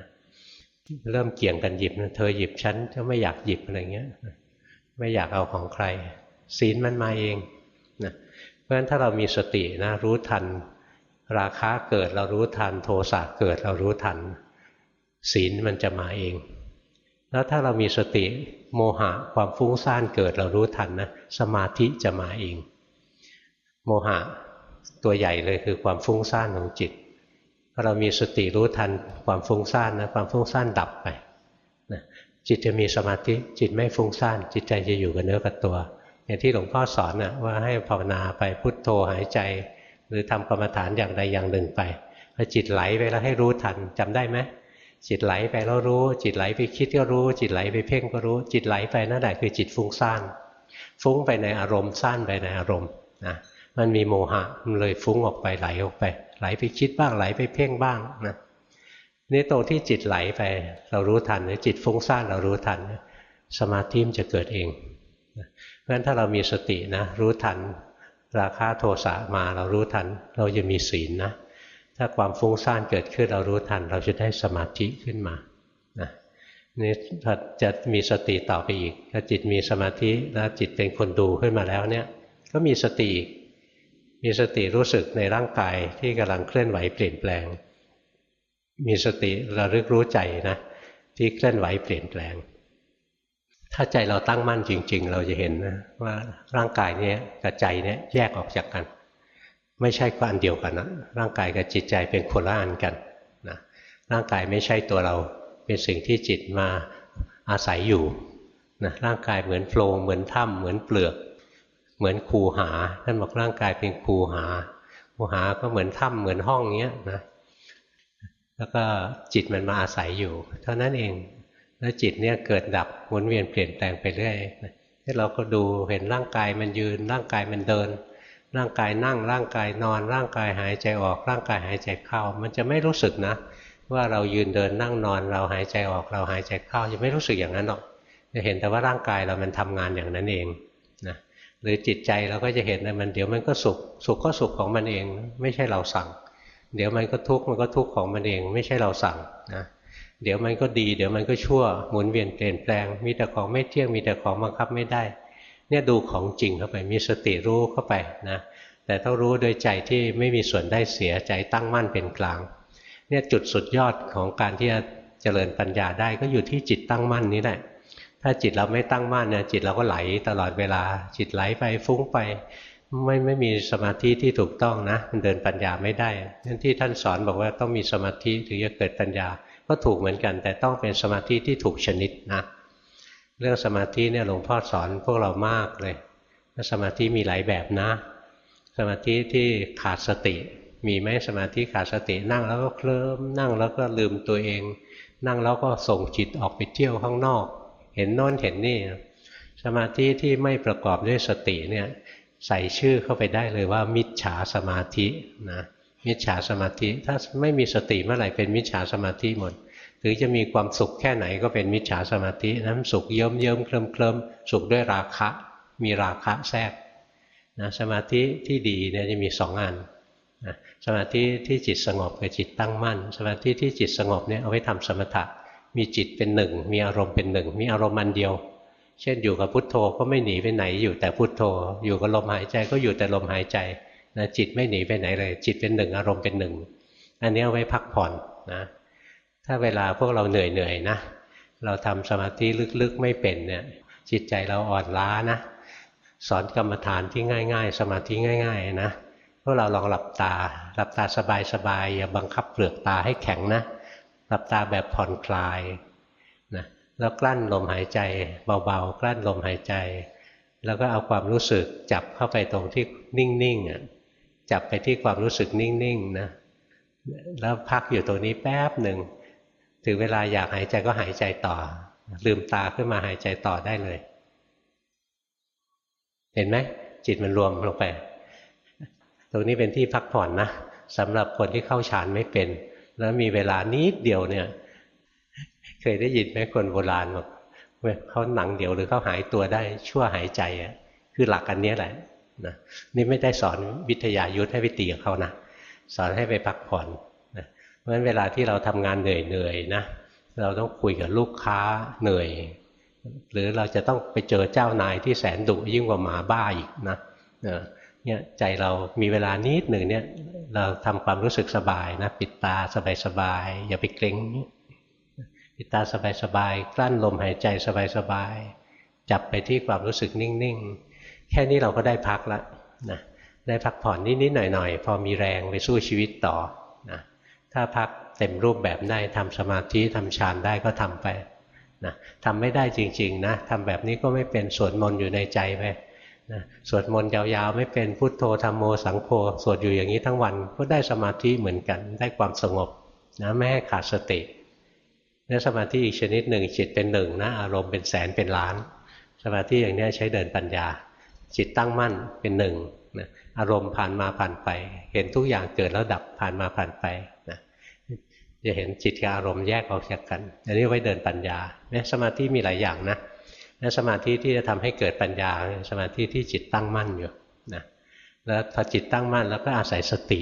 เริ่มเกี่ยงกันหยิบเธอหยิบฉันจะไม่อยากหยิบอะไรเงี้ยไม่อยากเอาของใคร ศีลมันมาเองนะเพราะฉะนั้นถ้าเรามีสตินะ รู้ทัน ราคะเกิดเรารู้ทัน โทสะเกิดเรารู้ทัน ศีลมันจะมาเอง แล้วถ้าเรามีสติโมหะความฟุ้งซ่านเกิดเรารู้ทันนะสมาธิจะมาเอง โมหะตัวใหญ่เลยคือความฟุ้งซ่านของจิตพอเรามีสติรู้ทันความฟุ้งซ่านนะความฟุ้งซ่านดับไปนะจิตจะมีสมาธิจิตไม่ฟุ้งซ่าน จิตใจจะอยู่กับเนื้อกับตัว อย่างที่หลวงพ่อสอนนะว่าให้ภาวนาไปพุทโธหายใจ หรือทำกรรมฐานอย่างใดอย่างหนึ่งไปพอจิตไหลไปแล้วให้รู้ทันจำได้ไหม จิตไหลไปแล้วรู้ จิตไหลไปคิดก็รู้ จิตไหลไปเพ่งก็รู้ จิตไหลไปนั่นแหละคือจิตฟุ้งซ่านฟุ้งไปในอารมณ์ซ่านไปในอารมณ์นะมันมีโมหะมันเลยฟุ้งออกไปไหลออกไป ไหลไปคิดบ้างไหลไปเพ่งบ้างนะนี่ตรงที่จิตไหลไป เรารู้ทันหรือจิตฟุ้งซ่านเรารู้ทัน สมาธิมันจะเกิดเองเพราะฉะนั้นถ้าเรามีสตินะ รู้ทัน ราคาโทสะมาเรารู้ทัน เราจะมีศีลนะ ถ้าความฟุ้งซ่านเกิดขึ้นเรารู้ทัน เราจะได้สมาธิขึ้นมานะนี่ถ้าจะมีสติต่อไปอีก ถ้าจิตมีสมาธิแล้วจิตเป็นคนดูขึ้นมาแล้วเนี่ย ก็มีสติอีกมีสติรู้สึกในร่างกายที่กำลังเคลื่อนไหวเปลี่ยนแปลง มีสติระลึกรู้ใจนะที่เคลื่อนไหวเปลี่ยนแปลง ถ้าใจเราตั้งมั่นจริง ๆ เราจะเห็นนะว่าร่างกายเนี้กับใจเนี้แยกออกจากกัน ไม่ใช่ก็อันเดียวกันนะร่างกายกับจิตใจเป็นคนละอันกันนะร่างกายไม่ใช่ตัวเราเป็นสิ่งที่จิตมาอาศัยอยู่นะร่างกายเหมือนโฟลงเหมือนถ้ำเหมือนเปลือก เหมือนคูหาท่านบอกร่างกายเป็นคูหาคูหาก็เหมือนถ้ำเหมือนห้องเงี้ยนะแล้วก็จิตมันมาอาศัยอยู่ เท่านั้นเองแล้วจิตเนี่ยเกิดดับหมุนเวียนเปลี่ยนแปลงไปเรื่อยที่เราก็ดูเห็นร่างกายมันยืนร่างกายมันเดิน ร่างกายนั่งร่างกายนอน ร่างกายหายใจออก ร่างกายหายใจเข้า มันจะไม่รู้สึกนะ ว่าเรายืนเดินนั่งนอน เราหายใจออกเราหายใจเข้าจะไม่รู้สึกอย่างนั้นหรอกจะเห็นแต่ว่าร่างกายเรามันทำงานอย่างนั้นเองนะหรือจิตใจเราก็จะเห็นนะมันเดี๋ยวมันก็สุขสุขก็สุขของมันเอง ไม่ใช่เราสั่ง เดี๋ยวมันก็ทุกข์มันก็ทุกข์ของมันเอง ไม่ใช่เราสั่งนะเดี๋ยวมันก็ดี เดี๋ยวมันก็ชั่วหมุนเวียนเปลี่ยนแปลง มีแต่ของไม่เที่ยงมีแต่ของบังคับไม่ได้ เนี่ยดูของจริงเข้าไปมีสติรู้เข้าไปนะแต่ต้องรู้โดยใจที่ไม่มีส่วนได้เสียใจตั้งมั่นเป็นกลางเนี่ยจุดสุดยอดของการที่จะเจริญปัญญาได้ก็อยู่ที่จิตตั้งมั่นนี้แหละถ้าจิตเราไม่ตั้งมั่นเนี่ยจิตเราก็ไหลตลอดเวลาจิตไหลไปฟุ้งไป ไม่ไม่มีสมาธิที่ถูกต้องนะ มันเดินปัญญาไม่ได้นั่นที่ท่านสอนบอกว่าต้องมีสมาธิถึงจะเกิดปัญญา ก็ถูกเหมือนกัน แต่ต้องเป็นสมาธิที่ถูกชนิดนะ เรื่องสมาธิเนี่ยหลวงพ่อสอนพวกเรามากเลยสมาธิมีหลายแบบนะ สมาธิที่ขาดสติ มีไหมสมาธิขาดสตินั่งแล้วก็เคลิ้มนั่งแล้วก็ลืมตัวเอง นั่งแล้วก็ส่งจิตออกไปเที่ยวข้างนอก เห็นโน้นเห็นนี่ สมาธิที่ไม่ประกอบด้วยสติเนี่ยใส่ชื่อเข้าไปได้เลยว่า มิจฉาสมาธินะมิจฉาสมาธิ ถ้าไม่มีสติเมื่อไหร่เป็นมิจฉาสมาธิหมด ถึงจะมีความสุขแค่ไหนก็เป็นมิจฉาสมาธินั้นสุขเยิ้มเยิ้มเคลิมเคลิมสุขด้วยราคะ มีราคะแทรกนะสมาธิที่ดีเนี่ยจะมีสองอันนะสมาธิที่จิตสงบกับจิตตั้งมั่น สมาธิที่จิตสงบเนี่ยเอาไว้ทำสมถะ มีจิตเป็นหนึ่ง มีอารมณ์เป็นหนึ่ง มีอารมณ์มันเดียว เช่นอยู่กับพุทโธก็ไม่หนีไปไหนอยู่แต่พุทโธ อยู่กับลมหายใจก็อยู่แต่ลมหายใจนะจิตไม่หนีไปไหนเลย จิตเป็นหนึ่งอารมณ์เป็นหนึ่งอันนี้เอาไว้พักผ่อนนะ ถ้าเวลาพวกเราเหนื่อยเหนื่อยนะ เราทำสมาธิลึกๆไม่เป็นเนี่ย จิตใจเราอ่อนล้านะ สอนกรรมฐานที่ง่าย ๆ สมาธิง่าย ๆ นะพวกเราลองหลับตา หลับตาสบายๆอย่าบังคับเปลือกตาให้แข็งนะ หลับตาแบบผ่อนคลายนะแล้วกลั้นลมหายใจเบาๆ กลั้นลมหายใจ แล้วก็เอาความรู้สึกจับเข้าไปตรงที่นิ่งๆอะจับไปที่ความรู้สึกนิ่งๆนะแล้วพักอยู่ตรงนี้แป๊บหนึ่ง ถึงเวลาอยากหายใจก็หายใจต่อ ลืมตาขึ้นมาหายใจต่อได้เลย เห็นไหมจิตมันรวมลงไป ตรงนี้เป็นที่พักผ่อนนะสำหรับคนที่เข้าฌานไม่เป็น แล้วมีเวลานิดเดียวเนี่ย เคยได้ยินไหมคนโบราณบอกเขาหนังเดียวหรือเขาหายตัวได้ชั่วหายใจอะคือหลักอันนี้แหละนะนี่ไม่ได้สอนวิทยายุทธให้ไปตีกับเขานะสอนให้ไปพักผ่อน เพราะฉะนั้นเวลาที่เราทำงานเหนื่อยๆนะเราต้องคุยกับลูกค้าเหนื่อย หรือเราจะต้องไปเจอเจ้านายที่แสนดุยิ่งกว่าหมาบ้าอีกนะเนี่ยใจเรามีเวลานิดหนึ่งเนี่ยเราทำความรู้สึกสบายนะปิดตาสบายๆอย่าไปเกรงปิดตาสบายๆกลั้นลมหายใจสบายๆจับไปที่ความรู้สึกนิ่งๆ แค่นี้เราก็ได้พักล้วนะได้พักผ่อนนิดๆหน่อยๆ พอมีแรงไปสู้ชีวิตต่อ ถ้าพักเต็มรูปแบบได้ทำสมาธิทำฌานได้ก็ทำไปนะทำไม่ได้จริงๆนะทำแบบนี้ก็ไม่เป็นสวดมนต์อยู่ในใจไปนะสวดมนต์ยาวๆ ไม่เป็นพุทโธธรรมโมสังโฆสวดอยู่อย่างนี้ทั้งวันก็ได้สมาธิเหมือนกัน ได้ความสงบนะไม่ให้ขาดสตินี่สมาธิอีกชนิดหนึ่งจิตเป็นหนึ่งนะอารมณ์เป็นแสนเป็นล้าน สมาธิอย่างนี้ใช้เดินปัญญา จิตตั้งมั่นเป็นหนึ่งนะอารมณ์ผ่านมาผ่านไป เห็นทุกอย่างเกิดแล้วดับผ่านมาผ่านไป จะเห็นจิตกับอารมณ์แยกออกจากกันอันนี้ไว้เดินปัญญาสมาธิมีหลายอย่างนะและสมาธิที่จะทำให้เกิดปัญญา สมาธิที่จิตตั้งมั่นอยู่นะแล้วพอจิตตั้งมั่นแล้วก็อาศัยสติ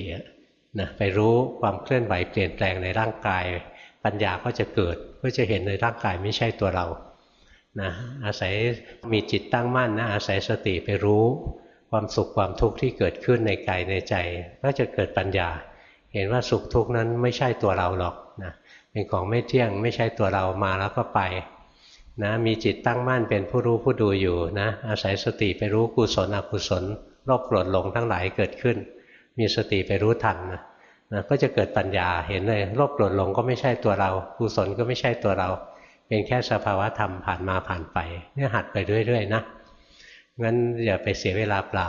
นะไปรู้ความเคลื่อนไหวเปลี่ยนแปลงในร่างกาย ปัญญาก็จะเกิดก็จะเห็นในร่างกายไม่ใช่ตัวเรานะอาศัยมีจิตตั้งมั่นนะอาศัยสติไปรู้ความสุขความทุกข์ที่เกิดขึ้นในกายในใจ ก็จะเกิดปัญญา เห็นว่าสุขทุกข์นั้นไม่ใช่ตัวเราหรอกนะเป็นของไม่เที่ยงไม่ใช่ตัวเรามาแล้วก็ไปนะมีจิตตั้งมั่นเป็นผู้รู้ผู้ดูอยู่นะอาศัยสติไปรู้กุศลอกุศลโลภโกรธหลงทั้งหลายเกิดขึ้น มีสติไปรู้ทันนะนะก็จะเกิดปัญญาเห็นเลยโลภโกรธหลงก็ไม่ใช่ตัวเรากุศลก็ไม่ใช่ตัวเรา เป็นแค่สภาวะธรรมผ่านมาผ่านไปเนี่ยหัดไปเรื่อยๆนะงั้นอย่าไปเสียเวลาเปล่า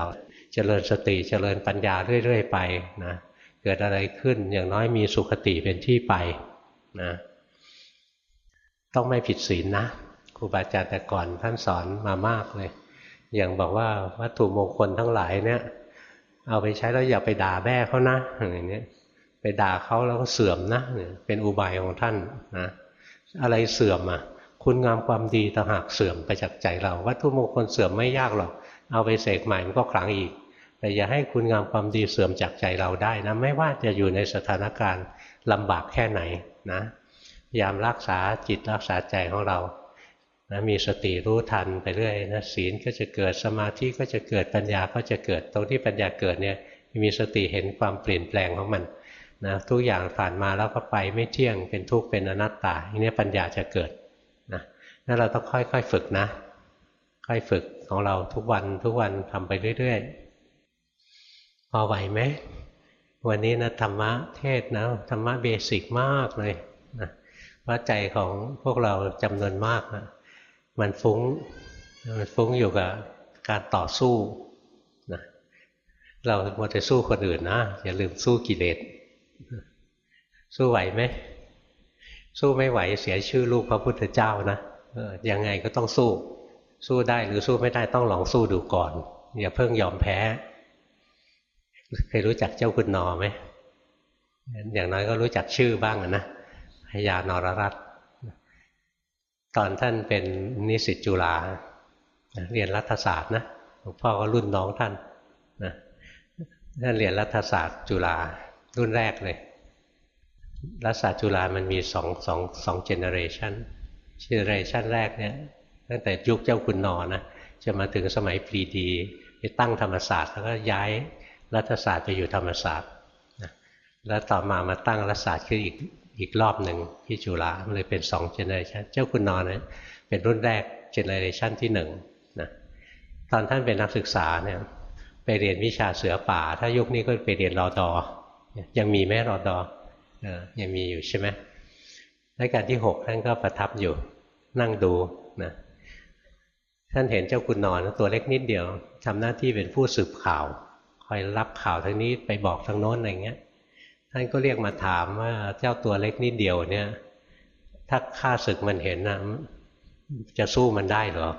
เจริญสติเจริญปัญญาเรื่อย ๆ ไปนะ เกิดอะไรขึ้นอย่างน้อยมีสุขติเป็นที่ไปนะต้องไม่ผิดศีลนะครูบาอาจารย์แต่ก่อนท่านสอนมามากเลย อย่างบอกว่าวัตถุมงคลทั้งหลายเนี่ย เอาไปใช้แล้วอย่าไปด่าแม่เขานะอย่างนี้ไปด่าเขาแล้วก็เสื่อมนะเป็นอุบายของท่านนะอะไรเสื่อมอะ คุณงามความดีต่างหากเสื่อมไปจากใจเรา วัตถุมงคลเสื่อมไม่ยากหรอก เอาไปเสกใหม่มันก็ครั้งอีก แต่อย่าให้คุณงามความดีเสื่อมจากใจเราได้นะไม่ว่าจะอยู่ในสถานการณ์ลำบากแค่ไหนนะพยายามรักษาจิตรักษาใจของเรานะมีสติรู้ทันไปเรื่อยนะศีลก็จะเกิดสมาธิก็จะเกิดปัญญาก็จะเกิดตรงที่ปัญญาเกิดเนี่ยมีสติเห็นความเปลี่ยนแปลงของมันนะทุกอย่างผ่านมาแล้วก็ไปไม่เที่ยงเป็นทุกข์เป็นอนัตตาทีนี้ปัญญาจะเกิดนะนั่นเราต้องค่อยๆฝึกนะ ค่อยฝึกของเราทุกวันทุกวันทำไปเรื่อย ๆ พอไหวไหม วันนี้นะธรรมะเทศนะธรรมะเบสิกมากเลยนะเพราะใจของพวกเราจำนวนมากนะมันฟุ้ง มันฟุ้งอยู่กับการต่อสู้นะเราโมจะสู้คนอื่นนะ อย่าลืมสู้กิเลสสู้ไหวไหม สู้ไม่ไหวเสียชื่อลูกพระพุทธเจ้านะยังไงก็ต้องสู้ สู้ได้หรือสู้ไม่ได้ต้องลองสู้ดูก่อน อย่าเพิ่งยอมแพ้ เคยรู้จักเจ้าคุณนรไหมอย่างน้อยก็รู้จักชื่อบ้างนะพระยานรรัตน์ตอนท่านเป็นนิสิตจุฬาเรียนรัฐศาสตร์นะหลวงพ่อก็รุ่นน้องท่านนะท่านเรียนรัฐศาสตร์จุฬารุ่นแรกเลยรัฐศาสตร์จุฬามันมีสองสองสอง generation generation แรกเนี่ยตั้งแต่ยุคเจ้าคุณนอนะจะมาถึงสมัยปรีดี ไปตั้งธรรมศาสตร์แล้วก็ย้าย รัฐศาสตร์ไปอยู่ธรรมศาสตร์แล้วต่อมามาตั้งรัฐศาสตร์ขึ้นอีกอีกรอบหนึ่งที่จุฬาเลยเป็นสองเจเนอเรชันเจ้าคุณนอนนะเป็นรุ่นแรกเจเนอเรชันที่หนึ่งนะตอนท่านเป็นนักศึกษาเนี่ยไปเรียนวิชาเสือป่า ถ้ายุคนี้ก็ไปเรียนรอดอยังมีแม่รอดอยังมีอยู่ใช่ไหมรายการที่หกท่านก็ประทับอยู่นั่งดูนะท่านเห็นเจ้าคุณนอนตัวเล็กนิดเดียวทำหน้าที่เป็นผู้สืบข่าว อยรับข่าวทางนี้ไปบอกทางโน้นอะไรเงี้ยท่านก็เรียกมาถามว่าเจ้าตัวเล็กนิดเดียวเนี่ย ถ้าข้าศึกมันเห็นนะจะสู้มันได้หรอ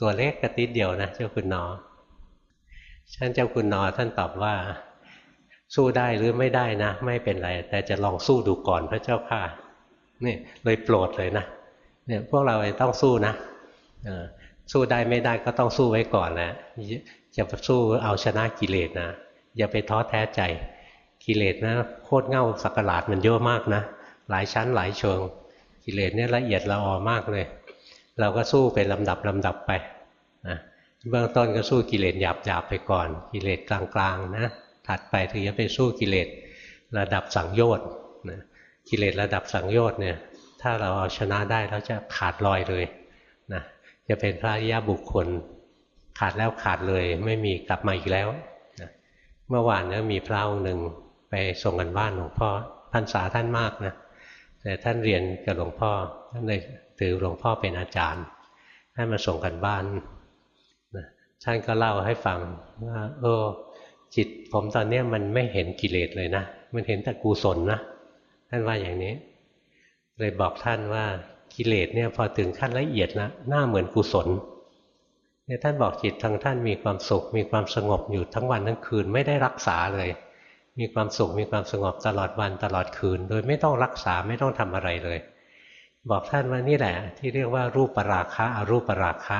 ตัวเล็กกระติดเดียวนะเจ้าคุณนอท่านเจ้าคุณนอท่านตอบว่า สู้ได้หรือไม่ได้นะ ไม่เป็นไร แต่จะลองสู้ดูก่อนพระเจ้าค่ะนี่เลยโปรดเลยนะเนี่ยพวกเราต้องสู้นะสู้ได้ไม่ได้ก็ต้องสู้ไว้ก่อนนะ จะสู้เอาชนะกิเลสนะอย่าไปท้อแท้ใจกิเลสนะโคตรเง่าสักหลาดมันเยอะมากนะ หลายชั้นหลายเชิง กิเลสเนี่ยละเอียดละออมากเลย เราก็สู้เป็นลำดับลำดับไปนะเบื้องต้นก็สู้กิเลสหยาบหยาบไปก่อน กิเลสกลางๆนะถัดไปถึงจะไปสู้กิเลสระดับสังโยชน์นะกิเลสระดับสังโยชน์เนี่ยถ้าเราเอาชนะได้เราจะขาดลอยเลยนะจะเป็นพระยาบุคคล ขาดแล้วขาดเลยไม่มีกลับมาอีกแล้วนะเมื่อวานเนี่ยมีพระองค์หนึ่งไปส่งกันบ้านหลวงพ่อพรรษาท่านมากนะแต่ท่านเรียนกับหลวงพ่อท่านเลยถือหลวงพ่อเป็นอาจารย์ให้มาส่งกันบ้านนะท่านก็เล่าให้ฟังว่าเออจิตผมตอนนี้มันไม่เห็นกิเลสเลยนะ มันเห็นแต่กุศลนะ ท่านว่าอย่างนี้ เลยบอกท่านว่ากิเลสเนี่ยพอถึงขั้นละเอียดนะหน้าเหมือนกุศล เนี่ยท่านบอกจิตทางท่านมีความสุข มีความสงบอยู่ทั้งวันทั้งคืนไม่ได้รักษาเลย มีความสุขมีความสงบตลอดวันตลอดคืน โดยไม่ต้องรักษาไม่ต้องทำอะไรเลย บอกท่านว่านี่แหละ ที่เรียกว่ารูปปราคะอรูปปราคะ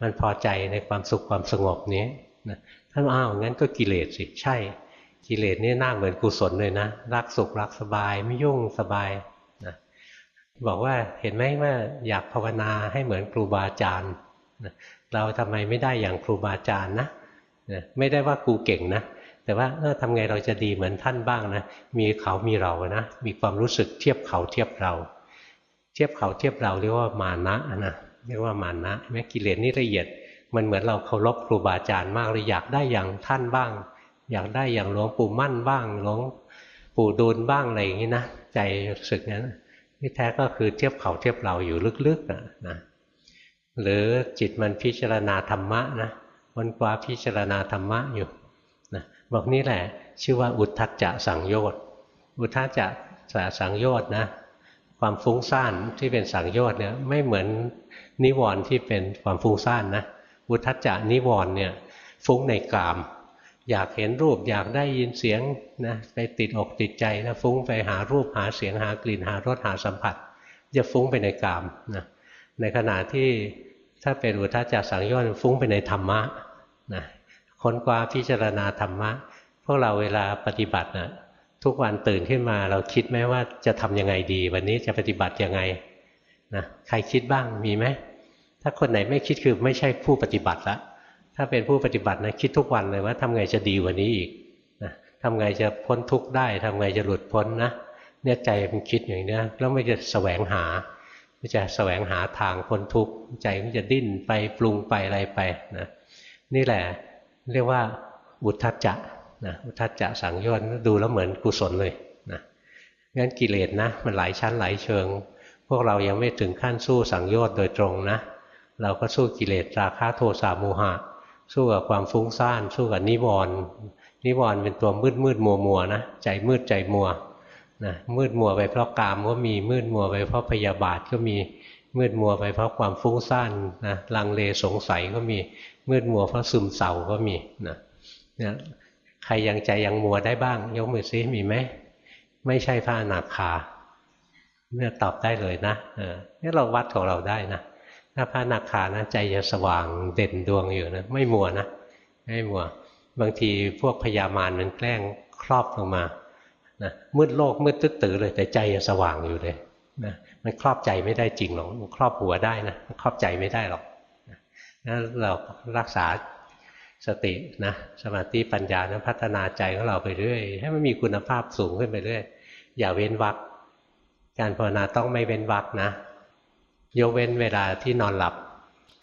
มันพอใจในความสุขความสงบนี้นะท่านอ้าวงั้นก็กิเลสสิใช่ กิเลสนี่น้าเหมือนกุศลเลยนะรักสุขรักสบายไม่ยุ่งสบายนะบอกว่าเห็นไหมว่าอยากภาวนาให้เหมือนครูบาอาจารย์เราทำไมไม่ได้อย่างครูบาอาจารย์นะไม่ได้ว่ากูเก่งนะ แต่ว่าเออทำไงเราจะดีเหมือนท่านบ้างนะ มีเขามีเรานะ มีความรู้สึกเทียบเขาเทียบเรา เทียบเขาเทียบเราเรียกว่ามานะนะเรียกว่ามานะแม้กิเลสนี่ละเอียด มันเหมือนเราเคารพครูบาอาจารย์มากเลยอยากได้อย่างท่านบ้าง อยากได้อย่างหลวงปู่มั่นบ้างหลวงปู่ดูลบ้างอะไรอย่างนี้นะใจรู้สึกนั้นที่แท้ก็คือเทียบเขาเทียบเราอยู่ลึกๆนะนะ หรือจิตมันพิจารณาธรรมะนะมันกว่าพิจารณาธรรมะอยู่นะบอกนี่แหละ ชื่อว่าอุทธัจจะสังโยชน์อุทธัจจะสังโยชน์นะความฟุ้งซ่านที่เป็นสังโยชน์เนี่ยไม่เหมือนนิวรณ์ที่เป็นความฟุ้งซ่านนะอุทธัจจะนิวรณ์เนี่ยฟุ้งในกาม อยากเห็นรูปอยากได้ยินเสียงนะไปติดอกติดใจนะฟุ้งไปหารูปหาเสียงหากลิ่นหารสหาสัมผัส จะฟุ้งไปในกามนะในขณะที่ ถ้าเป็นอุทาจักสังโยชน์ฟุ้งไปในธรรมะนะค้นคว้าพิจารณาธรรมะ พวกเราเวลาปฏิบัตินะทุกวันตื่นขึ้นมาเราคิดไหมว่าจะทํำยังไงดี วันนี้จะปฏิบัติยังไงนะใครคิดบ้างมีไหมถ้าคนไหนไม่คิดคือไม่ใช่ผู้ปฏิบัติละถ้าเป็นผู้ปฏิบัตินะคิดทุกวันเลยว่าทำไงจะดีกว่านี้อีกนะทำไงจะพ้นทุกข์ได้ทำไงจะหลุดพ้นนะเนี่ยใจมันคิดอย่างนี้แล้วไม่จะแสวงหา จะแสวงหาทางพ้นทุกข์ใจมันจะดิ้นไปปรุงไปอะไรไปนะนี่แหละเรียกว่าอุทธัจจะนะอุทธัจจะสังโยชน์ดูแล้วเหมือนกุศลเลยนะงั้นกิเลสนะมันหลายชั้นหลายเชิง พวกเรายังไม่ถึงขั้นสู้สังโยชน์โดยตรงนะ เราก็สู้กิเลสราคะโทสะโมหะ สู้กับความฟุ้งซ่าน สู้กับนิวรณ์นิวรณ์เป็นตัวมืดมืดมัวมัวนะใจมืดใจมัว นะมืดมัวไปเพราะกามก็มีมืดมัวไปเพราะพยาบาทก็มีมืดมัวไปเพราะความฟุ้งซ่านนะลังเลสงสัยก็มีมืดมัวเพราะซึมเศร้าก็มีนะเนี่ยใครยังใจยังมัวได้บ้าง ยกมือซิมีไหมไม่ใช่พระอนาคาเนี่ยตอบได้เลยนะเออนี่เราวัดของเราได้นะถ้าพระนาคานะใจจะสว่างเด่นดวงอยู่นะไม่มัวนะไม่มัว บางทีพวกพยามารมันแกล้งครอบลงมา นะมืดโลกมืดตึ๊ดตือเลยแต่ใจจะสว่างอยู่เลยนะมันครอบใจไม่ได้จริงหรอกมันครอบหัวได้นะครอบใจไม่ได้หรอกนะเรารักษาสตินะสมาธิปัญญานะพัฒนาใจของเราไปเรื่อย ให้มันมีคุณภาพสูงขึ้นไปเรื่อย อย่าเว้นวักการภาวนาต้องไม่เว้นวักนะยกเว้นเวลาที่นอนหลับ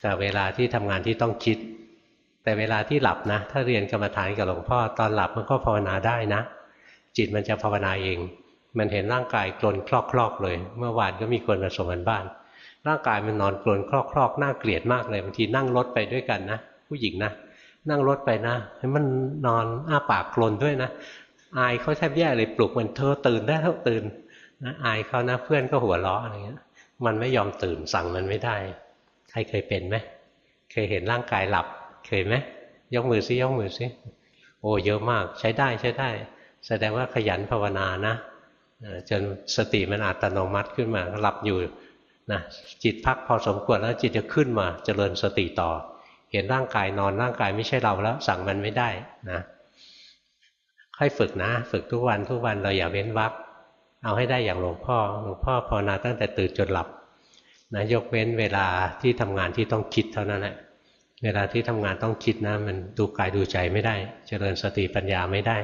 กับเวลาที่ทำงานที่ต้องคิด แต่เวลาที่หลับนะ ถ้าเรียนกรรมฐานกับหลวงพ่อตอนหลับมันก็ภาวนาได้นะ จิตมันจะภาวนาเอง มันเห็นร่างกายกลนคลอกๆเลย เมื่อวานก็มีคนมาส่งกันบ้าน ร่างกายมันนอนกลนคลอกๆน่าเกลียดมากเลยบางทีนั่งรถไปด้วยกันนะ ผู้หญิงนะนั่งรถไปนะให้มันนอนอ้าปากกลนด้วยนะอายเขาแทบแย่เลยปลุกมันเธอตื่นได้เท่าตื่นนะอายเขานะเพื่อนก็หัวเราะอะไรเงี้ย มันไม่ยอมตื่นสั่งมันไม่ได้ ใครเคยเป็นไหมเคยเห็นร่างกายหลับ เคยไหมยกมือซิยกมือซิโอ้เยอะมากใช้ได้ใช้ได้ แสดงว่าขยันภาวนานะจนสติมันอัตโนมัติขึ้นมาหลับอยู่นะจิตพักพอสมควรแล้วจิตจะขึ้นมาเจริญสติต่อ เห็นร่างกายนอนร่างกายไม่ใช่เราแล้ว สั่งมันไม่ได้นะค่อยฝึกนะ ฝึกทุกวันทุกวันเราอย่าเว้นวักเอาให้ได้อย่างหลวงพ่อหลวงพ่อภาวนาตั้งแต่ตื่นจนหลับนะยกเว้นเวลาที่ทำงานที่ต้องคิดเท่านั้นแหละเวลาที่ทำงานต้องคิดนะ มันดูกายดูใจไม่ได้ เจริญสติปัญญาไม่ได้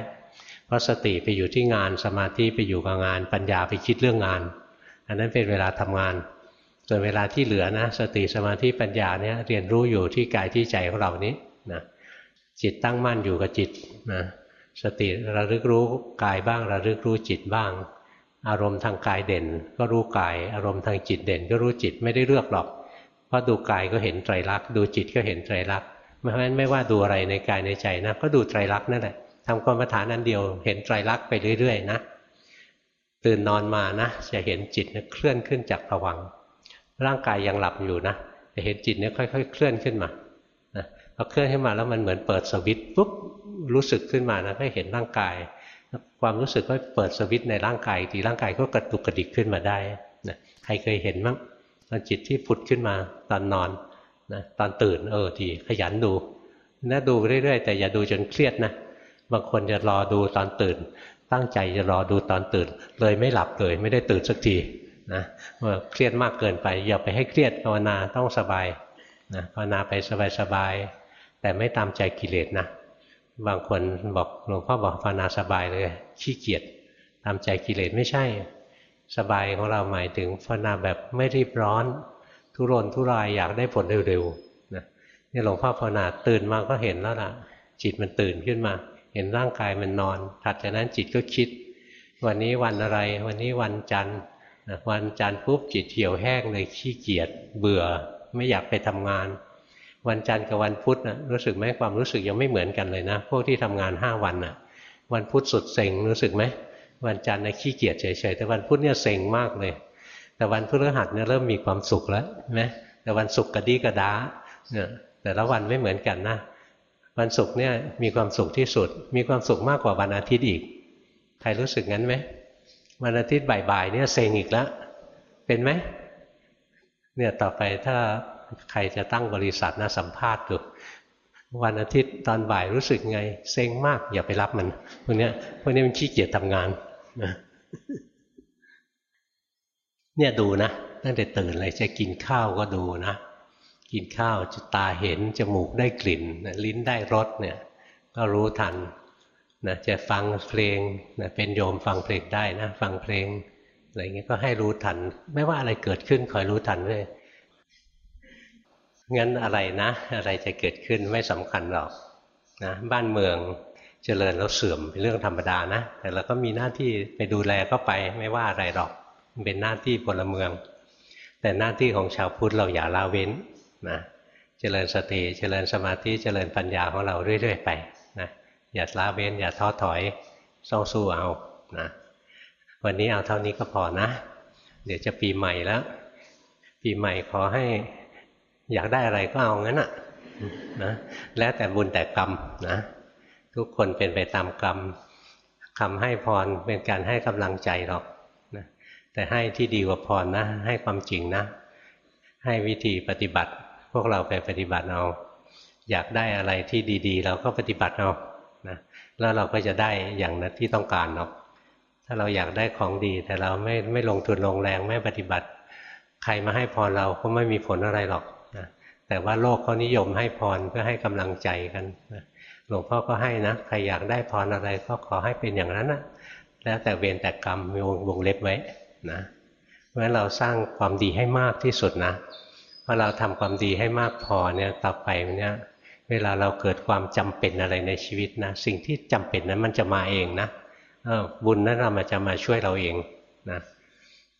เพราะสติไปอยู่ที่งานสมาธิไปอยู่กับงาน ปัญญาไปคิดเรื่องงาน อันนั้นเป็นเวลาทำงาน ส่วนเวลาที่เหลือนะ สติสมาธิปัญญาเนี่ยเรียนรู้อยู่ที่กายที่ใจของเรานี้นะจิตตั้งมั่นอยู่กับจิตนะสติระลึกรู้กายบ้างระลึกรู้จิตบ้าง อารมณ์ทางกายเด่น ก็รู้กาย อารมณ์ทางจิตเด่น ก็รู้จิตไม่ได้เลือกหรอกเพราะดูกายก็เห็นไตรลักษณ์ดูจิตก็เห็นไตรลักษณ์เพราะฉะนั้นไม่ว่าดูอะไรในกายในใจนะก็ดูไตรลักษณ์นั่นแหละ ทำกรรมฐานนั้นเดียวเห็นไตรลักษณ์ไปเรื่อยๆนะตื่นนอนมานะจะเห็นจิตเคลื่อนขึ้นจากผวังร่างกายยังหลับอยู่นะจะเห็นจิตเนี่ยค่อย ๆ เคลื่อนขึ้นมานะพอเคลื่อนขึ้นมาแล้วมันเหมือนเปิดสวิตช์ปุ๊บรู้สึกขึ้นมานะก็เห็นร่างกาย ความรู้สึกก็เปิดสวิตในร่างกายทีร่างกายก็กระตุกกระดิกขึ้นมาได้นะใครเคยเห็นมั้งตอนจิตที่ผุดขึ้นมาตอนนอนนะตอนตื่นเออทีขยันดูนะดูเรื่อยๆ แต่อย่าดูจนเครียดนะ บางคนจะรอดูตอนตื่น ตั้งใจจะรอดูตอนตื่น เลยไม่หลับเลย ไม่ได้ตื่นสักทีนะเมื่อเครียดมากเกินไป อย่าไปให้เครียดภาวนาต้องสบายนะภาวนาไปสบายๆแต่ไม่ตามใจกิเลสนะบางคนบอกหลวงพ่อบอกภาวนาสบายเลยขี้เกียจตามใจกิเลสไม่ใช่ สบายของเราหมายถึงภาวนาแบบไม่รีบร้อน ทุรนทุรายอยากได้ผลเร็วๆนะนี่หลวงพ่อภาวนาตื่นมาก็เห็นแล้วล่ะ จิตมันตื่นขึ้นมา เห็นร่างกายมันนอน ถัดจากนั้นจิตก็คิด วันนี้วันอะไร วันนี้วันจันทร์วันจันทร์ปุ๊บจิตเหี่ยวแห้งเลยขี้เกียจเบื่อไม่อยากไปทำงาน วันจันทร์กับวันพุธนะรู้สึกไหมความรู้สึกยังไม่เหมือนกันเลยนะ พวกที่ทำงานห้าวันนะ่ะ วันพุธสุดเซ็งรู้สึกไหมวันจันทร์นะขี้เกียจเฉยๆแต่วันพุธเนี่ยเซ็งมากเลย แต่วันพฤหัสเนี่ยเริ่มมีความสุขแล้วไหมแต่วันศุกร์กระดีกระดาเนี่ยแต่ละวันไม่เหมือนกันนะ วันศุกร์เนี่ยมีความสุขที่สุด มีความสุขมากกว่าวันอาทิตย์อีก ใครรู้สึกงั้นไหมวันอาทิตย์บ่ายๆเนี่ยเซ็งอีกแล้วเป็นไหมเนี่ยต่อไปถ้าใครจะตั้งบริษัทนะสัมภาษณ์ดูวันอาทิตย์ตอนบ่ายรู้สึกไง เซ็งมากอย่าไปรับมันพวกนี้พวกนี้มันขี้เกียจทำงานนะเนี่ยดูนะตั้งแต่ตื่นเลยจะกินข้าวก็ดูนะ กินข้าวจะตาเห็น จมูกได้กลิ่นลิ้นได้รสเนี่ยก็รู้ทันนะจะฟังเพลงนะเป็นโยมฟังเพลงได้นะฟังเพลงอะไรเงี้ยก็ให้รู้ทัน ไม่ว่าอะไรเกิดขึ้นคอยรู้ทันเลยงั้นอะไรนะ อะไรจะเกิดขึ้นไม่สำคัญหรอกนะบ้านเมืองเจริญแล้วเสื่อมเป็นเรื่องธรรมดานะ แต่เราก็มีหน้าที่ไปดูแลก็ไปไม่ว่าอะไรหรอกมันเป็นหน้าที่พลเมือง แต่หน้าที่ของชาวพุทธเราอย่าละเว้น นะเจริญสติเจริญสมาธิเจริญปัญญาของเราเรื่อย ๆ ไปนะอย่าละเว้นอย่าท้อถอยสู้สู้เอานะวันนี้เอาเท่านี้ก็พอนะ เดี๋ยวจะปีใหม่แล้ว ปีใหม่ขอให้อยากได้อะไรก็เอางั้นอะนะแล้วแต่บุญแต่กรรมนะทุกคนเป็นไปตามกรรมคำให้พรเป็นการให้กำลังใจหรอกนะแต่ให้ที่ดีกว่าพรนะ ให้ความจริงนะ ให้วิธีปฏิบัติ พวกเราไปปฏิบัติเอาอยากได้อะไรที่ดีๆ เราก็ปฏิบัติเอานะแล้วเราก็จะได้อย่างนั้นที่ต้องการเนาะถ้าเราอยากได้ของดี แต่เราไม่ไม่ลงทุนลงแรงไม่ปฏิบัติ ใครมาให้พรเราก็ไม่มีผลอะไรหรอกแต่ว่าโลกเขานิยมให้พรเพื่อให้กำลังใจกันหลวงพ่อก็ให้นะใครอยากได้พรอะไรก็ขอให้เป็นอย่างนั้นนะแล้วแต่เวรแต่กรรมมีวงเล็บไว้นะเพราะฉะนั้นเราสร้างความดีให้มากที่สุดนะ พอเราทำความดีให้มากพอเนี่ยต่อไปเนี่ยเวลาเราเกิดความจำเป็นอะไรในชีวิตนะสิ่งที่จำเป็นนั้นมันจะมาเองนะบุญนั้นเรามันจะมาช่วยเราเองนะ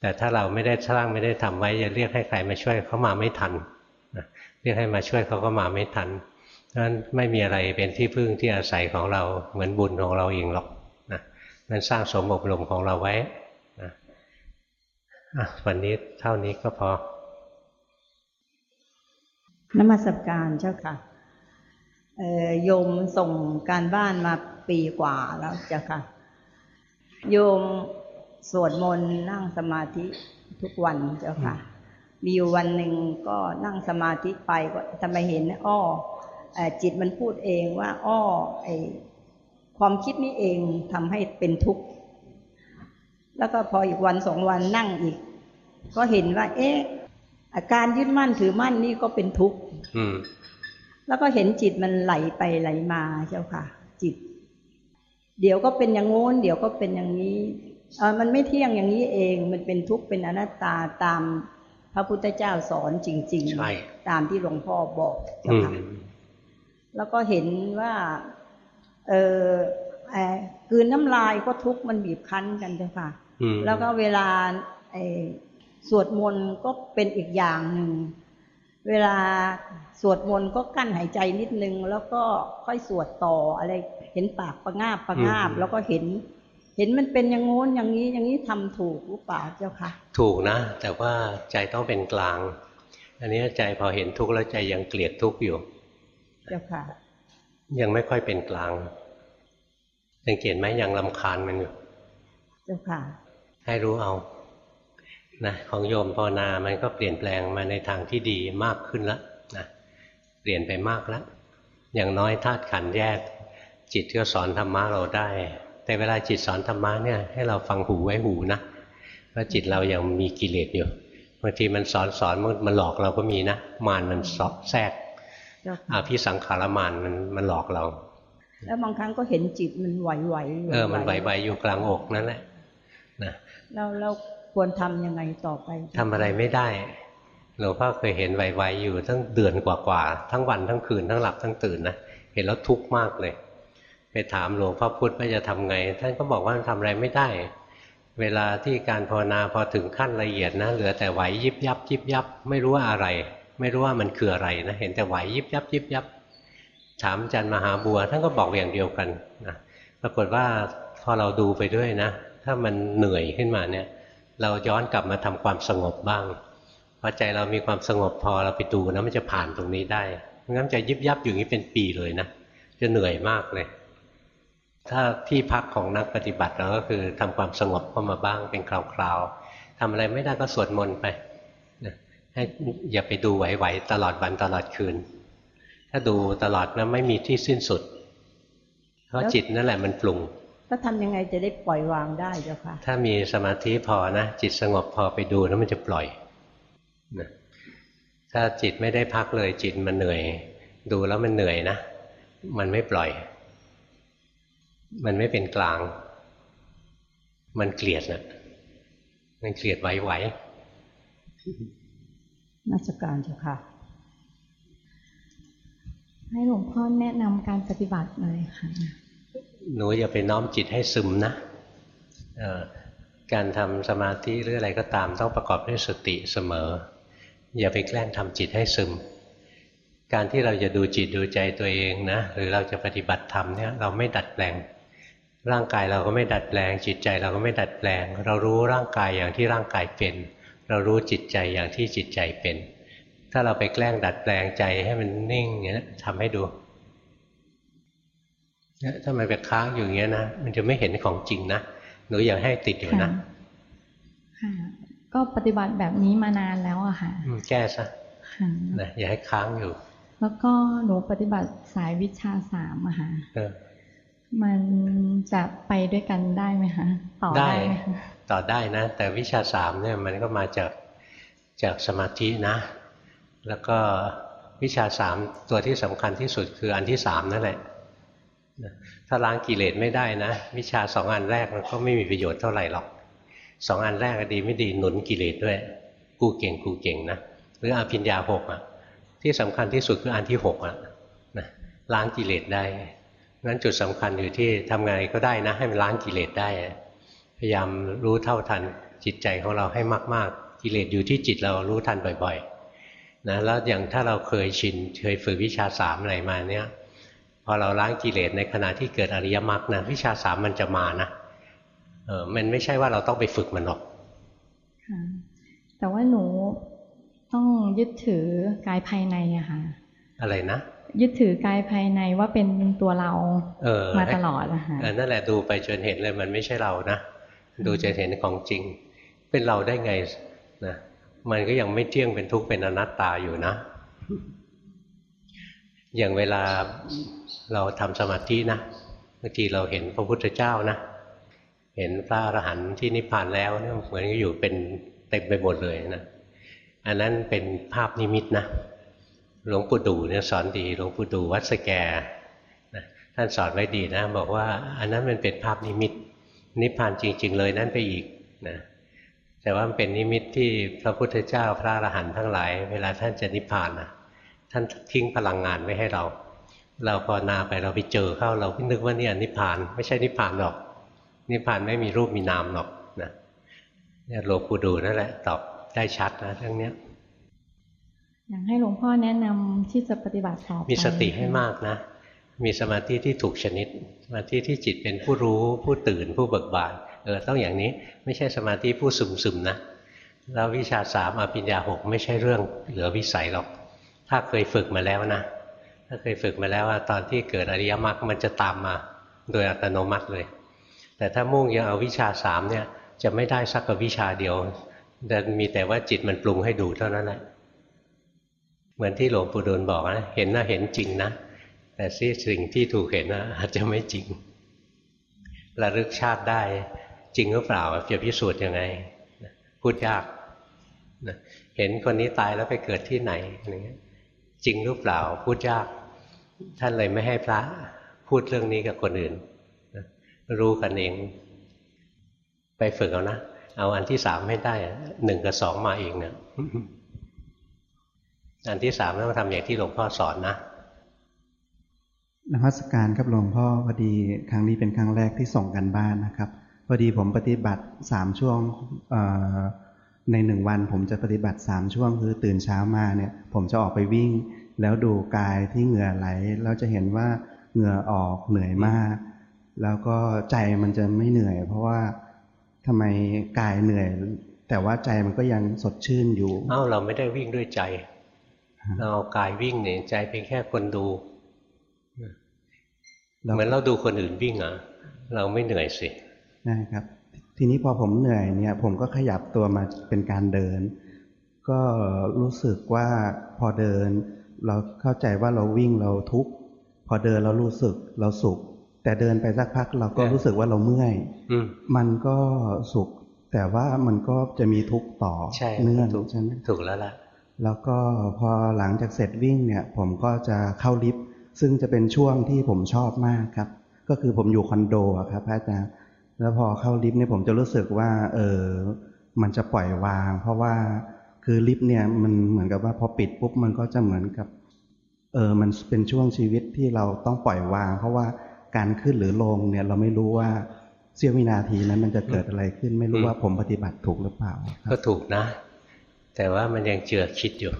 แต่ถ้าเราไม่ได้สร้างไม่ได้ทำไว้จะเรียกให้ใครมาช่วยเขามาไม่ทันนะเรียกให้มาช่วยเขาก็มาไม่ทันเพราะฉะนั้นไม่มีอะไรเป็นที่พึ่งที่อาศัยของเราเหมือนบุญของเราเองหรอกนะมันสร้างสมบรมของเราไว้นะวันนี้เท่านี้ก็พอ นมัสการเจ้าค่ะโยมส่งการบ้านมาปีกว่าแล้วเจ้าค่ะ โยมสวดมนต์นั่งสมาธิทุกวันเจ้าค่ะ มีอยู่วันหนึ่งก็นั่งสมาธิไปก็ทำไมเห็นอ้อเอ่อจิตมันพูดเองว่า อ้อไอความคิดนี้เองทำให้เป็นทุกข์ แล้วก็พออีกวันสองวันนั่งอีก ก็เห็นว่า เอ๊ะ อาการยึดมั่นถือมั่นนี่ก็เป็นทุกข์อืมแล้วก็เห็นจิตมันไหลไปไหลมาเจ้าค่ะ จิต เดี๋ยวก็เป็นอย่างโน้น เดี๋ยวก็เป็นอย่างนี้เออมันไม่เที่ยงอย่างนี้เอง มันเป็นทุกข์เป็นอนัตตาตามพระพุทธเจ้าสอนจริงใช่ๆตามที่หลวงพ่อบอกเจ้าอืมค่ะแล้วก็เห็นว่า เออไอ้กลืนน้ำลายก็ทุกข์มันบีบคั้นกันเจ้าค่ะอืมแล้วก็เวลาไอ้ สวดมนต์ก็เป็นอีกอย่างหนึ่ง เวลาสวดมนต์ก็กั้นหายใจนิดนึง แล้วก็ค่อยสวดต่ออะไร เห็นปากประงาบประงาบ แล้วก็เห็น เห็นมันเป็นอย่างงู้นอย่างนี้อย่างนี้ทำถูกหรือเปล่าเจ้าค่ะ ถูกนะ แต่ว่าใจต้องเป็นกลาง อันนี้ใจพอเห็นทุกข์แล้วใจยังเกลียดทุกข์อยู่ เจ้าค่ะ ยังไม่ค่อยเป็นกลางสังเกตไหมยังลำคาญมันอยู่ เจ้าค่ะ ให้รู้เอา นะของโยมภาวนา มันก็เปลี่ยนแปลงมาในทางที่ดีมากขึ้นแล้วนะเปลี่ยนไปมากแล้ว อย่างน้อยธาตุขันธ์แยก จิตก็สอนธรรมะเราได้ แต่เวลาจิตสอนธรรมะเนี่ยให้เราฟังหูไว้หูนะเพราะจิตเรายังมีกิเลสอยู่บางทีมันสอนสอนมันมันหลอกเราก็มีนะมารมันสอบแทรกเจ้าอาค่ะพิสังขารมารมันมันหลอกเรา แล้วบางครั้งก็เห็นจิตมันไหวไหวๆเออมันไหวๆอยู่กลางอกนั่นแหละนะแล้วเรา ควรทำยังไงต่อไปทำอะไรไม่ได้หลวงพ่อเคยเห็นไหวๆอยู่ตั้งเดือนกว่าๆทั้งวันทั้งคืนทั้งหลับทั้งตื่นนะเห็นแล้วทุกข์มากเลย ไปถามหลวงพ่อพุธว่าจะทำไง ท่านก็บอกว่าทำอะไรไม่ได้ เวลาที่การภาวนาพอถึงขั้นละเอียดนะ เหลือแต่ไหวยิบยับยิบยับ ไม่รู้ว่าอะไร ไม่รู้ว่ามันคืออะไรนะเห็นแต่ไหวยิบยับยิบยับ ถามอาจารย์มหาบัว ท่านก็บอกอย่างเดียวกันนะปรากฏว่าพอเราดูไปด้วยนะ ถ้ามันเหนื่อยขึ้นมาเนี่ย เราย้อนกลับมาทำความสงบบ้างพอใจเรามีความสงบพอเราไปดูนะมันจะผ่านตรงนี้ได้งั้นจะยิบยับอย่างนี้เป็นปีเลยนะจะเหนื่อยมากเลย ถ้าที่พักของนักปฏิบัติเราก็คือทำความสงบเข้ามาบ้างเป็นคราวๆทำอะไรไม่ได้ก็สวดมนต์ไปนะให้อย่าไปดูไหวๆตลอดวันตลอดคืน ถ้าดูตลอดนะไม่มีที่สิ้นสุด เพราะจิตนั่นแหละมันปรุง ก็ทำยังไงจะได้ปล่อยวางได้เจ้าค่ะ ถ้ามีสมาธิพอนะจิตสงบพอไปดูแล้วมันจะปล่อยนะถ้าจิตไม่ได้พักเลยจิตมันเหนื่อย ดูแล้วมันเหนื่อยนะ มันไม่ปล่อย มันไม่เป็นกลาง มันเกลียดนะมันเกลียดไหวนักการเจ้าค่ะ ให้หลวงพ่อแนะนำการปฏิบัติหน่อยค่ะๆ หนูอย่าไปน้อมจิตให้ซึมนะการทำสมาธิหรืออะไรก็ตามต้องประกอบด้วยสติเสมอ อย่าไปแกล้งทำจิตให้ซึม การที่เราจะดูจิตดูใจตัวเองนะหรือเราจะปฏิบัติธรรมเนี่ยเราไม่ดัดแปลง ร่างกายเราก็ไม่ดัดแปลง จิตใจเราก็ไม่ดัดแปลง เรารู้ร่างกายอย่างที่ร่างกายเป็น เรารู้จิตใจอย่างที่จิตใจเป็น ถ้าเราไปแกล้งดัดแปลงใจให้มันนิ่งอย่างนี้ยทำให้ดู เนี่ยถ้ามันไปค้างอยู่อย่างเงี้ยนะมันจะไม่เห็นของจริงนะหนูอย่าให้ติดอยู่นะค่ะก็ปฏิบัติแบบนี้มานานแล้วอะค่ะอืมแก้ซะค่ะนะอย่าให้ค้างอยู่ แล้วก็หนูปฏิบัติสายวิชาสามอะค่ะเออมันจะไปด้วยกันได้ไหมคะต่อได้ได้ไหมคะต่อได้นะ แต่วิชาสามเนี่ยมันก็มาจากจากสมาธินะ แล้วก็วิชาสามตัวที่สำคัญที่สุดคืออันที่สามนั่นแหละนะ ถ้าล้างกิเลสไม่ได้นะ วิชาสองอันแรกมันก็ไม่มีประโยชน์เท่าไหร่หรอกสองอันแรกก็ดีไม่ดีหนุนกิเลสด้วย กูเก่งกูเก่งนะหรืออภิญญาหกอะ ที่สำคัญที่สุดคืออันที่หกอะนะล้างกิเลสได้งั้นจุดสำคัญอยู่ที่ทำไงก็ได้นะ ให้มันล้างกิเลสได้ พยายามรู้เท่าทันจิตใจของเราให้มาก ๆ กิเลสอยู่ที่จิตเรารู้ทันบ่อยๆนะแล้วอย่างถ้าเราเคยชินเคยฝึกวิชาสามอะไรมาเนี้ย อเราล้างกิเลสในขณะที่เกิดอริยมรรคนะวิชาสามมันจะมานะเออมันไม่ใช่ว่าเราต้องไปฝึกมันหรอกค่ะแต่ว่าหนูต้องยึดถือกายภายในอะค่ะ อะไรนะยึดถือกายภายในว่าเป็นตัวเราเออมาตลอดอะค่ะเออนั่นแหละดูไปจนเห็นเลยมันไม่ใช่เรานะดูจนเห็นของจริง เป็นเราได้ไงนะมันก็ยังไม่เที่ยงเป็นทุกข์เป็นอนัตตาอยู่นะ อย่างเวลาเราทำสมาธินะบางทีเราเห็นพระพุทธเจ้านะ เห็นพระอรหันต์ที่นิพพานแล้วเนี่ยเหมือนกับอยู่เป็นเต็มไปหมดเลยนะอันนั้นเป็นภาพนิมิตนะหลวงปู่ดูเนี่ยสอนดีหลวงปู่ดูวัดสแกนะท่านสอนไว้ดีนะ บอกว่าอันนั้นมันเป็นภาพนิมิต นิพพานจริง ๆ เลยนั่นไปอีกนะแต่ว่ามันเป็นนิมิตที่พระพุทธเจ้าพระอรหันต์ทั้งหลาย เวลาท่านจะนิพพานนะ ท่านทิ้งพลังงานไว้ให้เรา เราภาวนาไปเราไปเจอเข้าเราคิดนึกว่าเนี่ยนิพพาน ไม่ใช่นิพพานหรอก นิพพานไม่มีรูปมีนามหรอกนะเนี่ยหลวงปู่ดูนั่นแหละ ตอบได้ชัดนะเรื่องเนี้ยอยากให้หลวงพ่อแนะนำที่จะปฏิบัติต่อไปมีสติให้มากนะ มีสมาธิที่ถูกชนิด สมาธิที่จิตเป็นผู้รู้ผู้ตื่นผู้เบิกบานเออต้องอย่างนี้ไม่ใช่สมาธิผู้ซึมซึมๆนะแล้ววิชาสามอภิญญาหกไม่ใช่เรื่องเหลือวิสัยหรอก ถ้าเคยฝึกมาแล้วนะถ้าเคยฝึกมาแล้วว่าตอนที่เกิดอริยมรรคมันจะตามมาโดยอัตโนมัติเลย แต่ถ้ามุ่งยังเอาวิชาสามเนี่ยจะไม่ได้สักกับวิชาเดียวแต่มีแต่ว่าจิตมันปรุงให้ดูเท่านั้นแหละเหมือนที่หลวงปู่ดูลบอกนะเห็นนะเห็นจริงนะแต่สิ่งที่ถูกเห็นนะอาจจะไม่จริงระลึกชาติได้จริงหรือเปล่าจะพิสูจน์ยังไง พูดยากนะเห็นคนนี้ตายแล้วไปเกิดที่ไหนอะไรเงี้ย จริงหรือเปล่าพูดยาก ท่านเลยไม่ให้พระพูดเรื่องนี้กับคนอื่นรู้กันเอง ไปฝึกเอานะ เอาอันที่สามให้ได้หนึ่งกับสองมาเองเนี่ยอันที่สามต้องทำอย่างที่หลวงพ่อสอนนะนมัสการครับหลวงพ่อพอดีครั้งนี้เป็นครั้งแรกที่ส่งกันบ้านนะครับพอดีผมปฏิบัติสามช่วงอ ในหนึ่งวันผมจะปฏิบัติสามช่วงคือตื่นเช้ามาเนี่ยผมจะออกไปวิ่ง แล้วดูกายที่เหงื่อไหลแล้วจะเห็นว่าเหงื่อออกเหนื่อยมาก แล้วก็ใจมันจะไม่เหนื่อย เพราะว่าทำไมกายเหนื่อย แต่ว่าใจมันก็ยังสดชื่นอยู่เอ้าเราไม่ได้วิ่งด้วยใจ เราเอากายวิ่งเนี่ยใจเป็นแค่คนดูแล้วเหมือนเราดูคนอื่นวิ่งอะ เราไม่เหนื่อยสิได้ครับ ทีนี้พอผมเหนื่อยเนี่ยผมก็ขยับตัวมาเป็นการเดิน ก็รู้สึกว่าพอเดิน เราเข้าใจว่าเราวิ่งเราทุกข์พอเดินเรารู้สึกเราสุข แต่เดินไปสักพักเราก็เนี่ยรู้สึกว่าเราเมื่อยอืมมันก็สุข แต่ว่ามันก็จะมีทุกข์ต่อใช่เนื่องถูกใช่ไหมถูกแล้วล่ะแล้วก็พอหลังจากเสร็จวิ่งเนี่ย ผมก็จะเข้าลิฟต์ซึ่งจะเป็นช่วงที่ผมชอบมากครับ ก็คือผมอยู่คอนโดอะครับพระอาจารย์ แล้วพอเข้าลิฟต์เนี่ยผมจะรู้สึกว่า เออ มันจะปล่อยวาง เพราะว่าคือลิฟต์เนี่ยมันเหมือนกับว่าพอปิดปุ๊บมันก็จะเหมือนกับ เออ มันเป็นช่วงชีวิตที่เราต้องปล่อยวาง เพราะว่าการขึ้นหรือลงเนี่ยเราไม่รู้ว่าเสี้ยววินาทีนั้นมันจะเกิดอะไรขึ้น ไม่รู้อืมว่าผมปฏิบัติถูกหรือเปล่าคก็รับถูกนะ แต่ว่ามันยังเจือคิดอยู่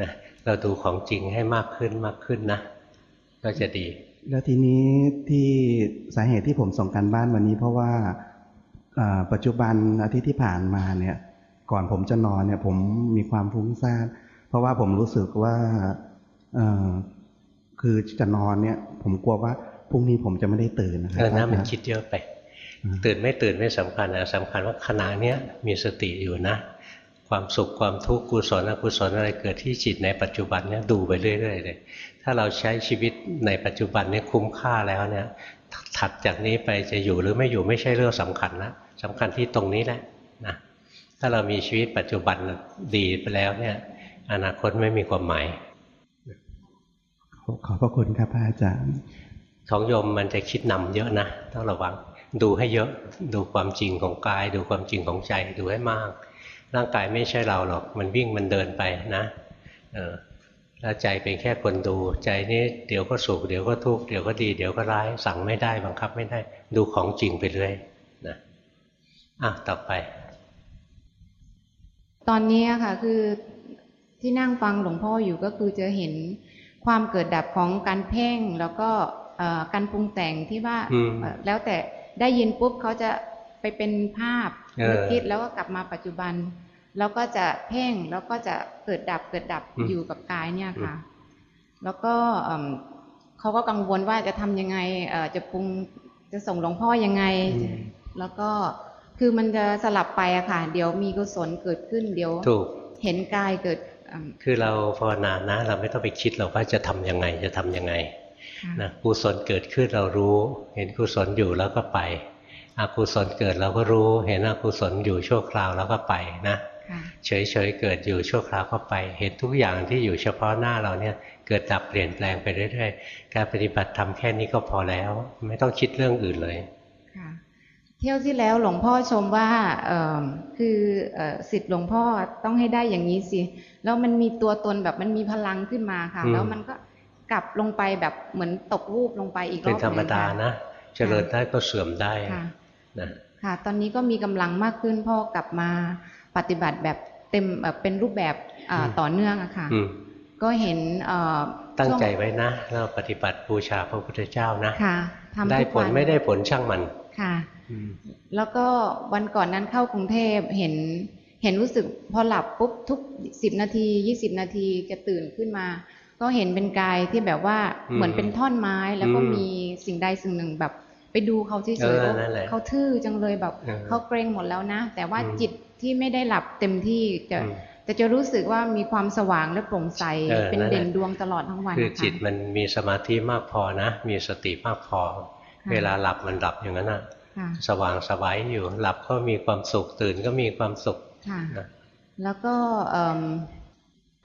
นะเราดูของจริงให้มากขึ้นมากขึ้นนะ ก็จะดี แล้วทีนี้ที่สาเหตุที่ผมส่งการบ้านวันนี้ เพราะว่าอ่าปัจจุบันอาทิตย์ที่ผ่านมาเนี่ย ก่อนผมจะนอนเนี่ย ผมมีความฟุ้งซ่านเพราะว่าผมรู้สึกว่าเอ่อคือจะนอนเนี่ย ผมกลัวว่าพรุ่งนี้ผมจะไม่ได้ตื่นนะครัเออนะมันอาจารย์คิดเยอะไปอืมตื่นไม่ตื่นไม่สำคัญนะสำคัญว่าขณะเนี้ยมีสติอยู่นะ ความสุขความทุกข์กุศลอกุศลอะไรเกิดที่จิตในปัจจุบันเนี้ยดูไปเรื่อยๆเลยถ้าเราใช้ชีวิตในปัจจุบันเนี้คุ้มค่าแล้วเนี่ยถัดจากนี้ไปจะอยู่หรือไม่อยู่ไม่ใช่เรื่องสำคัญนะสำคัญที่ตรงนี้แหละนะถ้าเรามีชีวิตปัจจุบันดีไปแล้วเนี่ย อนาคตไม่มีความหมายขอขอบพระคุณครับพระอาจารย์ของโยมมันจะคิดนำเยอะนะต้องระวัง ดูให้เยอะดูความจริงของกาย ดูความจริงของใจดูให้มาก ร่างกายไม่ใช่เราหรอก มันวิ่งมันเดินไปนะเออแล้วใจเป็นแค่คนดู ใจนี้เดี๋ยวก็สุขเดี๋ยวก็ทุกข์เดี๋ยวก็ดีเดี๋ยวก็ร้าย สั่งไม่ได้บังคับไม่ได้ ดูของจริงไปเรื่อยนะอะต่อไป ตอนนี้อะค่ะคือที่นั่งฟังหลวงพ่ออยู่ก็คือจะเห็นความเกิดดับของการเพ่งแล้วก็เอ่อการปรุงแต่งที่ว่าอืมเอ่อแล้วแต่ได้ยินปุ๊บเขาจะไปเป็นภาพเออนึกคิดแล้วก็กลับมาปัจจุบัน แล้วก็จะเพ่งแล้วก็จะเกิดดับเกิดดับอืมอยู่กับกายเนี่ยค่ะ แล้วก็เอิ่มเขาก็กังวลว่าจะทำยังไงเอ่อจะปรุงจะส่งหลวงพ่อยังไงอืมแล้วก็คือมันจะสลับไปอะค่ะ เดี๋ยวมีกุศลเกิดขึ้นเดี๋ยวถูกเห็นกายเกิดอืมคือเราภาวนานะ เราไม่ต้องไปคิดหรอกว่าจะทำยังไงจะทำยังไงค่ะนะกุศลเกิดขึ้นเรารู้ เห็นกุศลอยู่แล้วก็ไป อกุศลเกิดเราก็รู้ เห็นอกุศลอยู่ชั่วคราวแล้วก็ไปนะค่ะเฉยๆเกิดอยู่ชั่วคราวก็ไป เห็นทุกอย่างที่อยู่เฉพาะหน้าเราเนี่ยเกิดดับเปลี่ยนแปลงไปเรื่อยๆ การปฏิบัติทำแค่นี้ก็พอแล้ว ไม่ต้องคิดเรื่องอื่นเลยค่ะเที่ยวที่แล้วหลวงพ่อชมว่าเอ่อคือเอ่อสิทธิ์หลวงพ่อต้องให้ได้อย่างนี้สิแล้วมันมีตัวตนแบบมันมีพลังขึ้นมาค่ะอืมแล้วมันก็กลับลงไปแบบเหมือนตกรูปลงไปอีกรอบเป็นธรรมดาหงค่นะเจริญได้ก็เสื่อมได้ค่ะ นะค่ะ ตอนนี้ก็มีกำลังมากขึ้นพ่อกลับมาปฏิบัติแบบเต็มแบบเป็นรูปแบบอ่าต่อเนื่องอะค่ะอืมก็เห็นเอ่อตั้งใจช่วไว้นะเราปฏิบัติบูชาพระพุทธเจ้านะค่ะทำได้ทุกผลวันไม่ได้ผลช่างมันค่ะอืมแล้วก็วันก่อนนั้นเข้ากรุงเทพเห็นเห็นรู้สึกพอหลับปุ๊บทุกสิบนาทียี่สิบนาทีจะตื่นขึ้นมา ก็เห็นเป็นกายที่แบบว่าอืมเหมือนเป็นท่อนไม้แล้วก็อืมมีสิ่งใดสิ่งหนึ่งแบบ ไปดูเขาเฉเอยอๆว่านั่นแหละเขาทื่อจังเลยแบบเออเขาเกรงหมดแล้วนะ แต่ว่าอืมจิตที่ไม่ได้หลับเต็มที่จะอืมแต่จะรู้สึกว่ามีความสว่างและโปร่งใสเออเป็นนั่นแหละเด่นดวงตลอดทั้งวันคือนะคะจิตมันมีสมาธิมากพอนะ มีสติมากพอค่ะเวลาหลับมันหลับอย่างนั้นน่ะค่ะ สว่างสบายอยู่หลับก็มีความสุขตื่นก็มีความสุขค่ะนะแล้วก็เอิ่ม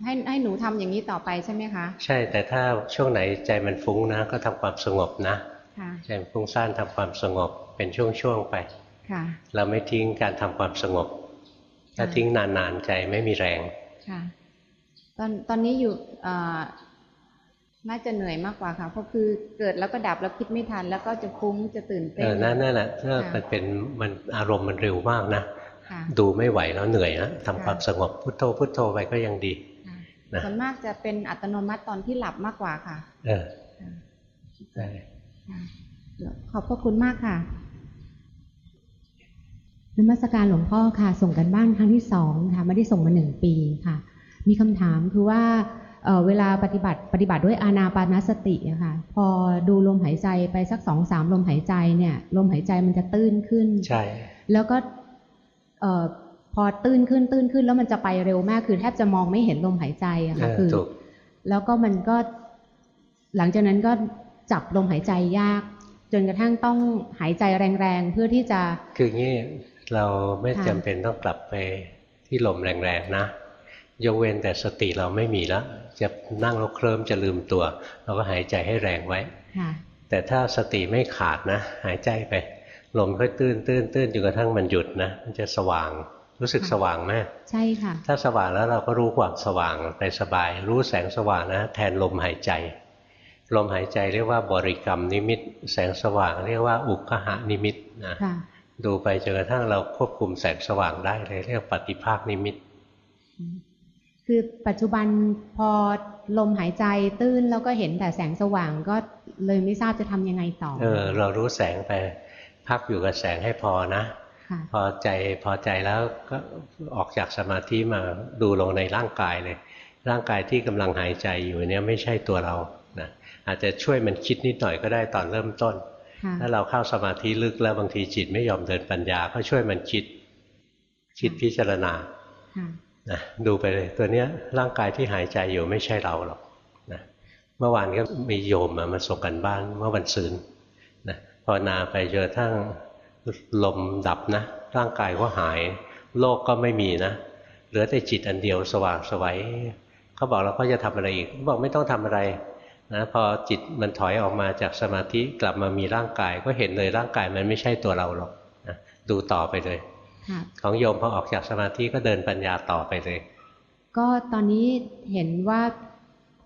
ให้ให้หนูทำอย่างนี้ต่อไปใช่ไหมคะ ใช่แต่ถ้าช่วงไหนใจมันฟุ้งนะ ก็ทำความสงบนะ ค่ะใจมันฟุ้งซ่านทำความสงบเป็นช่วงๆไปค่ะเราไม่ทิ้งการทำความสงบ ถ้าทิ้งนานๆใจไม่มีแรงค่ะตอนตอนนี้อยู่เอ่อน่าจะเหนื่อยมากกว่าค่ะ เพราะคือเกิดแล้วก็ดับแล้วคิดไม่ทัน แล้วก็จะฟุ้งจะตื่นเอเต้นอนั่นนั่นแหละถ้าค่ะมันเป็นมันอารมณ์มันเร็วมากนะค่ะดูไม่ไหวแล้วเหนื่อยนะทำค่ะความสงบพุทโธพุทโธไปก็ยังดีค่ะนะส่วนมากจะเป็นอัตโนมัติตอนที่หลับมากกว่าค่ะ เออค่ะได้ค่ะ ขอบพระคุณมากค่ะนมัสการหลวงพ่อค่ะ ส่งกันบ้านครั้งที่สองค่ะไม่ได้ส่งมาหนึ่งปีค่ะ มีคำถามคือว่าเอ่อเวลาปฏิบัติปฏิบัติด้วยอานาปานสติอะค่ะ พอดูลมหายใจไปสักสองสามลมหายใจเนี่ย ลมหายใจมันจะตื้นขึ้น ใช่ แล้วก็เอ่อพอตื้นขึ้นตื้นขึ้นแล้วมันจะไปเร็วมากคือแทบจะมองไม่เห็นลมหายใจอะค่ะเออคือถูกแล้วก็มันก็ หลังจากนั้นก็ จับลมหายใจยาก จนกระทั่งต้องหายใจแรงๆเพื่อที่จะ คืองี้เราไม่ค่ะจำเป็นต้องกลับไปที่ลมแรงๆนะยกเว้นแต่สติเราไม่มีแล้ว จะนั่งแล้วเคลิ้มจะลืมตัว เราก็หายใจให้แรงไว้ค่ะแต่ถ้าสติไม่ขาดนะ หายใจไป ลมค่อยตื้นตื้นตื้นจนกระทั่งมันหยุดนะมันจะสว่างรู้สึกค่ะสว่างไหมใช่ค่ะ ถ้าสว่างแล้วเราก็รู้ความสว่างไปสบาย รู้แสงสว่างนะ แทนลมหายใจ ลมหายใจเรียกว่าบริกรรมนิมิต แสงสว่างเรียกว่าอุคหานิมิตนะค่ะดูไปจนกระทั่งเราควบคุมแสงสว่างได้เลยเรียกปฏิภาคนิมิต คือปัจจุบันพอลมหายใจตื้นแล้วก็เห็นแต่แสงสว่างก็เลยไม่ทราบจะทำยังไงต่อ เออ เรารู้แสงไปพักอยู่กับแสงให้พอนะค่ะพอใจพอใจแล้วก็ออกจากสมาธิมาดูลงในร่างกายเลย ร่างกายที่กำลังหายใจอยู่เนี่ยไม่ใช่ตัวเรานะ อาจจะช่วยมันคิดนิดหน่อยก็ได้ตอนเริ่มต้นค่ะถ้าเราเข้าสมาธิลึกแล้วบางทีจิตไม่ยอมเดินปัญญาก็ช่วยมันคิด คิดพิจารณาค่ะนะดูไปเลยตัวเนี้ยร่างกายที่หายใจอยู่ไม่ใช่เราหรอกนะเมื่อวานก็มีโยมมามาส่งกันบ้านเมื่อวันศุกร์นะภาวนาไปจนกระทั่งลมดับนะ ร่างกายก็หาย โลกก็ไม่มีนะเหลือแต่จิตอันเดียวสว่างสวัยเขาบอกเราก็จะทำอะไรอีกเขาบอกไม่ต้องทำอะไร นะพอจิตมันถอยออกมาจากสมาธิกลับมามีร่างกาย ก็เห็นเลยร่างกายมันไม่ใช่ตัวเราหรอกนะดูต่อไปเลยค่ะของโยมพอออกจากสมาธิก็เดินปัญญาต่อไปเลย ก็ตอนนี้เห็นว่า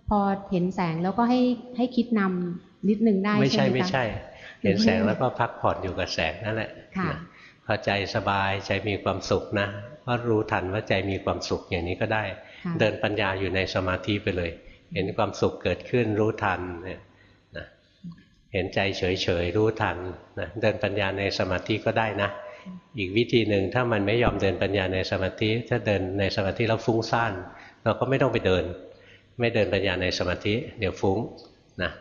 พอเห็นแสงแล้วก็ให้ให้คิดนำนิดนึงได้ไม่ใช่หคะไม่ใช่ เห็นแสงแล้วก็พักผ่อนอยู่กับแสงนั่นแหละค่ะนะพอใจสบายใจมีความสุขนะก็รู้ทันว่าใจมีความสุขอย่างนี้ก็ได้ค่ะเดินปัญญาอยู่ในสมาธิไปเลย เห็นความสุขเกิดขึ้นรู้ทันเนี่ยนะเห็นใจเฉยๆรู้ทันนะเดินปัญญาในสมาธิก็ได้นะ อีกวิธีหนึ่งถ้ามันไม่ยอมเดินปัญญาในสมาธิ ถ้าเดินในสมาธิแล้วฟุ้งซ่านเราก็ไม่ต้องไปเดิน ไม่เดินปัญญาในสมาธิ เดี๋ยวฟุ้งนะ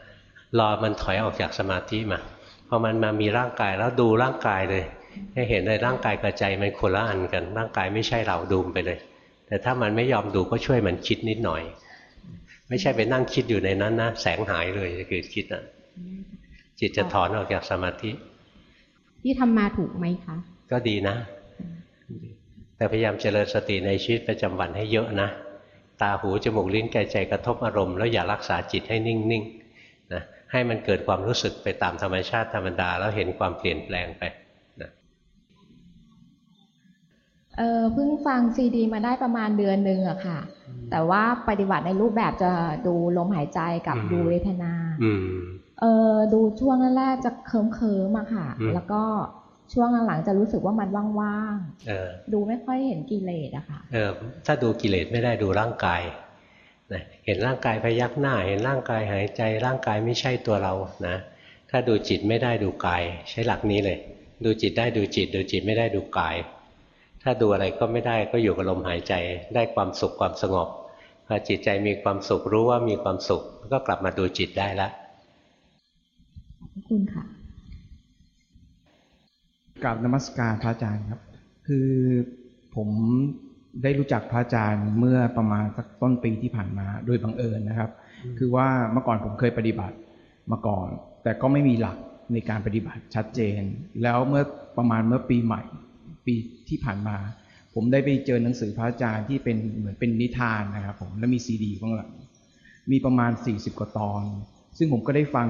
รอมันถอยออกจากสมาธิมาพอมันมามีร่างกายแล้วดูร่างกายเลยให้เห็นเลยร่างกายกับใจมันคนละอันกัน ร่างกายไม่ใช่เราดูมไปเลย แต่ถ้ามันไม่ยอมดูก็ช่วยมันคิดนิดหน่อย ไม่ใช่ไปนั่งคิดอยู่ในนั้นนะแสงหายเลยคือคิดอะ จิตจะถอนออกจากสมาธิ ที่ทำมาถูกไหมคะ ก็ดีนะ แต่พยายามเจริญสติในชีวิตประจำวันให้เยอะนะตาหูจมูกลิ้นกายใจกระทบอารมณ์แล้วอย่ารักษาจิตให้นิ่งๆนะให้มันเกิดความรู้สึกไปตามธรรมชาติธรรมดา แล้วเห็นความเปลี่ยนแปลงไป เออเพิ่งฟังซีดีมาได้ประมาณเดือนหนึ่งอะค่ะ แต่ว่าปฏิบัติในรูปแบบจะดูลมหายใจกับอืมดูเวทนาอืมเออดูช่วงแรกๆจะเคิมเคิมๆอะค่ะอืมแล้วก็ช่วงหลังๆจะรู้สึกว่ามันว่างเออๆดูไม่ค่อยเห็นกิเลสอะค่ะเออถ้าดูกิเลสไม่ได้ดูร่างกายนะเห็นร่างกายพยักหน้า เห็นร่างกายหายใจ ร่างกายไม่ใช่ตัวเรานะ ถ้าดูจิตไม่ได้ดูกาย ใช้หลักนี้เลย ดูจิตได้ดูจิต ดูจิตไม่ได้ดูกาย ถ้าดูอะไรก็ไม่ได้ก็อยู่กับลมหายใจได้ความสุขความสงบพอจิตใจมีความสุขรู้ว่ามีความสุข ก็กลับมาดูจิตได้ละขอบคุณค่ะกราบนมัสการพระอาจารย์ครับ คือผมได้รู้จักพระอาจารย์เมื่อประมาณสักต้นปีที่ผ่านมาโดยบังเอิญนะครับ คือว่าเมื่อก่อนผมเคยปฏิบัติมาก่อน แต่ก็ไม่มีหลักในการปฏิบัติชัดเจน แล้วเมื่อประมาณเมื่อปีใหม่ ปีที่ผ่านมา ผมได้ไปเจอหนังสือพระอาจารย์ที่เป็นเหมือนเป็นนิทานนะครับผมแล้วมีซีดีข้างหลังมีประมาณ 40 กว่าตอน ซึ่งผมก็ได้ฟัง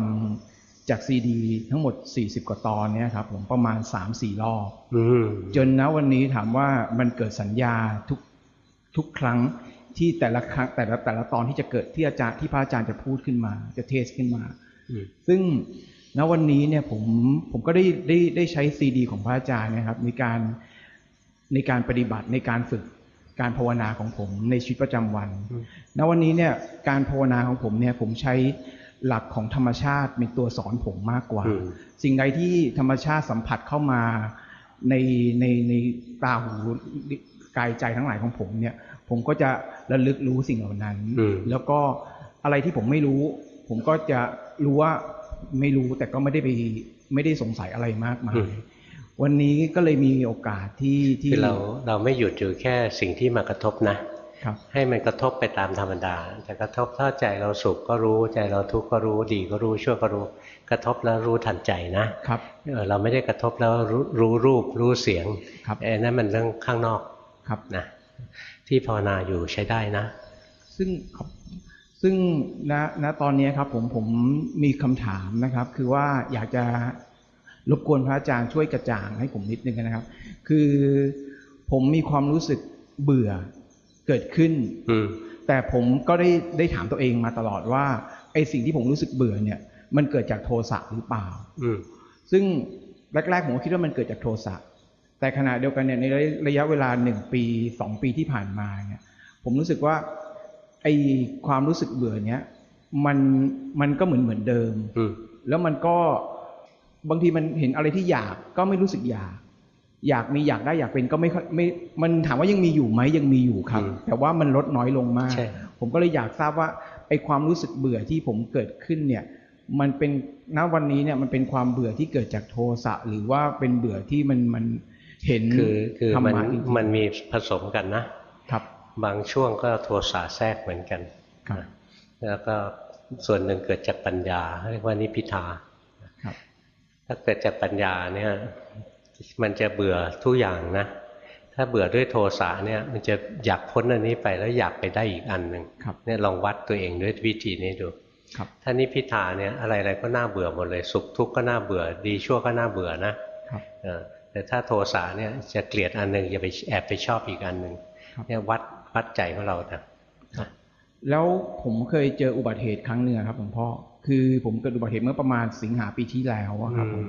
จากซีดี ทั้งหมด 40 กว่าตอนเนี่ยครับผมประมาณ 3-4 รอบอืมจนณวันนี้ถามว่ามันเกิดสัญญาทุกทุกครั้งที่แต่ละครั้งแต่ละแต่ละตอนที่จะเกิดที่อาจารย์ที่พระอาจารย์จะพูดขึ้นมา จะเทศขึ้นมาอืมซึ่ง ณวันนี้เนี่ยผมผมก็ได้ได้ได้ใช้ซีดี ของพระอาจารย์นะครับในการในการปฏิบัติในการฝึกการภาวนาของผมในชีวิตประจำวัน ณวันนี้เนี่ยการภาวนาของผมเนี่ยผมใช้หลักของธรรมชาติเป็นตัวสอนผมมากกว่าอืมสิ่งใดที่ธรรมชาติสัมผัสเข้ามาในในในตาหูกายใจทั้งหลายของผมเนี่ย ผมก็จะระลึกรู้สิ่งเหล่านั้นอืมแล้วก็อะไรที่ผมไม่รู้ ผมก็จะรู้ว่า ไม่รู้แต่ก็ไม่ได้ไปไม่ได้สงสัยอะไรมากมาอืยมวันนี้ก็เลยมีโอกาสที่ที่คือเราเราไม่หยุดอยู่แค่สิ่งที่มากระทบนะครับให้มันกระทบไปตามธรรมดาจะกระทบถ้าใจเราสุขก็รู้ใจเราทุกข์ก็รู้ดีก็รู้ชั่วก็รู้ กระทบแล้วรู้ทันใจนะครับเออเราไม่ได้กระทบแล้วรู้รู้รูปรู้เสียงครับไอ้นั่นมันเรื่องข้างนอกครับนะที่ภาวนาอยู่ใช้ได้นะ ซึ่งครับ ซึ่งณณตอนนี้ครับผมผมมีคำถามนะครับ คือว่าอยากจะรบกวนพระอาจารย์ช่วยกระจ่างให้ผมนิดนึงนะครับ คือผมมีความรู้สึกเบื่อเกิดขึ้นอืมแต่ผมก็ได้ได้ถามตัวเองมาตลอดว่าไอ้สิ่งที่ผมรู้สึกเบื่อเนี่ย มันเกิดจากโทสะหรือเปล่าอืมซึ่งแรกๆผมก็คิดว่ามันเกิดจากโทสะแต่ขณะเดียวกันเนี่ยในระยะเวลาหนึ่งปีสองปีที่ผ่านมาเนี่ย ผมรู้สึกว่าไอความรู้สึกเบื่อเนี้ยมันมันก็เหมือนเหมือนเดิมอืมแล้วมันก็บางทีมันเห็นอะไรที่อยากก็ไม่รู้สึกอยาก อยากมีอยากได้อยากเป็นก็ไม่ค่อยไม่มันถามว่ายังมีอยู่ไหมยังมีอยู่ครับอืมแต่ว่ามันลดน้อยลงมากใช่ผมก็เลยอยากทราบว่าไอความรู้สึกเบื่อที่ผมเกิดขึ้นเนี่ย มันเป็นณวันนี้เนี่ยมันเป็นความเบื่อที่เกิดจากโทสะหรือว่าเป็นเบื่อที่มันมันเห็นคือคือธรรมันมะจริงๆมันมีผสมกันนะครั บบางช่วงก็โทสะแทรกเหมือนกันครับนะแล้วก็ส่วนหนึ่งเกิดจากปัญญา เรียกว่านิพพิทาครับถ้าเกิดจากปัญญาเนี่ยมันจะเบื่อทุกอย่างนะ ถ้าเบื่อด้วยโทสะเนี่ย มันจะอยากพ้นอันนี้ไปแล้วอยากไปได้อีกอันหนึ่งครับเนี่ยลองวัดตัวเองด้วยวิธีนี้ดูครับถ้านิพพิทาเนี่ยอะไรๆก็น่าเบื่อหมดเลย สุขทุกข์ก็น่าเบื่อ ดีชั่วก็น่าเบื่อนะครับเออแต่ถ้าโทสะเนี่ยจะเกลียดอันหนึ่งจะไปแอบไปชอบอีกอันหนึ่งครับเนี่ยวัด วัดใจของเรานะแล้วผมเคยเจออุบัติเหตุครั้งหนึ่งครับหลวงพ่อคือผมเกิดอุบัติเหตุเมื่อประมาณสิงหาปีที่แล้วอะครับผม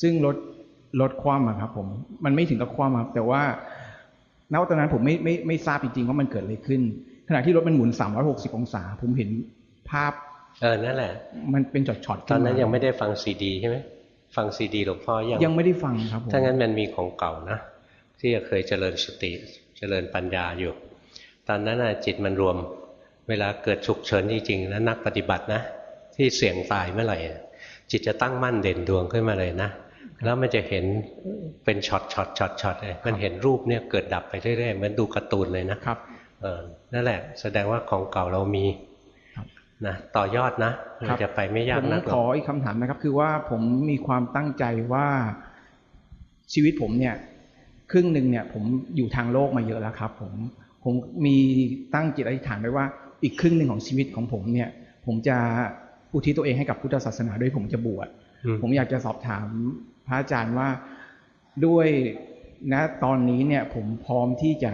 ซึ่งรถรถคว่ำอะครับ ผม มันไม่ถึงกับคว่ำครับแต่ว่าณตอนนั้นผมไม่ไม่ไม่ทราบจริงๆว่ามันเกิดอะไรขึ้น ขณะที่รถมันหมุน 360 องศา ผมเห็นภาพเออนั่นแหละ มันเป็นช็อตๆตอนนั้นขึ้ายังไม่ได้ฟังซีดีใช่ไหมฟังซีดีหลวงพ่อยังยังไม่ได้ฟังครับผมถ้างั้นมันมีของเก่านะ ที่เคยเจริญสติเจริญปัญญาอยู่ ตอนนั้นน่ะจิตมันรวม เวลาเกิดฉุกเฉินจริงๆนะนักปฏิบัตินะ ที่เสี่ยงตายเมื่อไหร่ จิตจะตั้งมั่นเด่นดวงขึ้นมาเลยนะ แล้วมันจะเห็นเป็นช็อตช็อตช็อตช็อตเลยมันเห็นรูปเนี่ยเกิดดับไปเรื่อยๆเหมือนดูการ์ตูนเลยนะครับเออนั่นแหละ แสดงว่าของเก่าเรามีครับนะต่อยอดนะเราจะไปไม่ยากผมนักหรขออกอีกคำถามนะครับ คือว่าผมมีความตั้งใจว่าชีวิตผมเนี่ย ครึ่งหนึ่งเนี่ย ผมอยู่ทางโลกมาเยอะแล้วครับ ผม ผมมีตั้งจิตอธิษฐานไว้ว่า อีกครึ่งหนึ่งของชีวิตของผมเนี่ย ผมจะอุทิศตัวเองให้กับพุทธศาสนาด้วยผมจะบวชอืมผมอยากจะสอบถามพระอาจารย์ว่าด้วยณตอนนี้เนี่ย ผมพร้อมที่จะ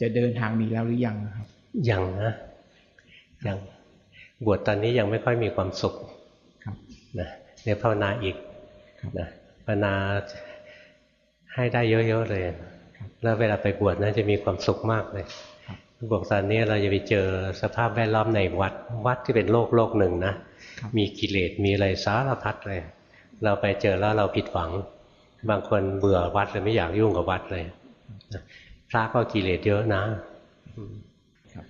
จะเดินทางนี้แล้วหรือยังครับยังนะยังบวชตอนนี้ยังไม่ค่อยมีความสุขครับนะเนี่ยภาวนาอีกครับนะภาวนาให้ได้เยอะๆเลย แล้วเวลาไปบวชนะจะมีความสุขมากเลยบอกตอนนี้เราจะไปเจอสภาพแวดล้อมในวัดวัดที่เป็นโลกโลกหนึ่งนะครับมีกิเลสมีอะไรสารพัดเลย เราไปเจอแล้วเราผิดหวัง บางคนเบื่อวัดเลยไม่อยากยุ่งกับวัดเลยนะพระก็กิเลสเยอะนะอืมครับ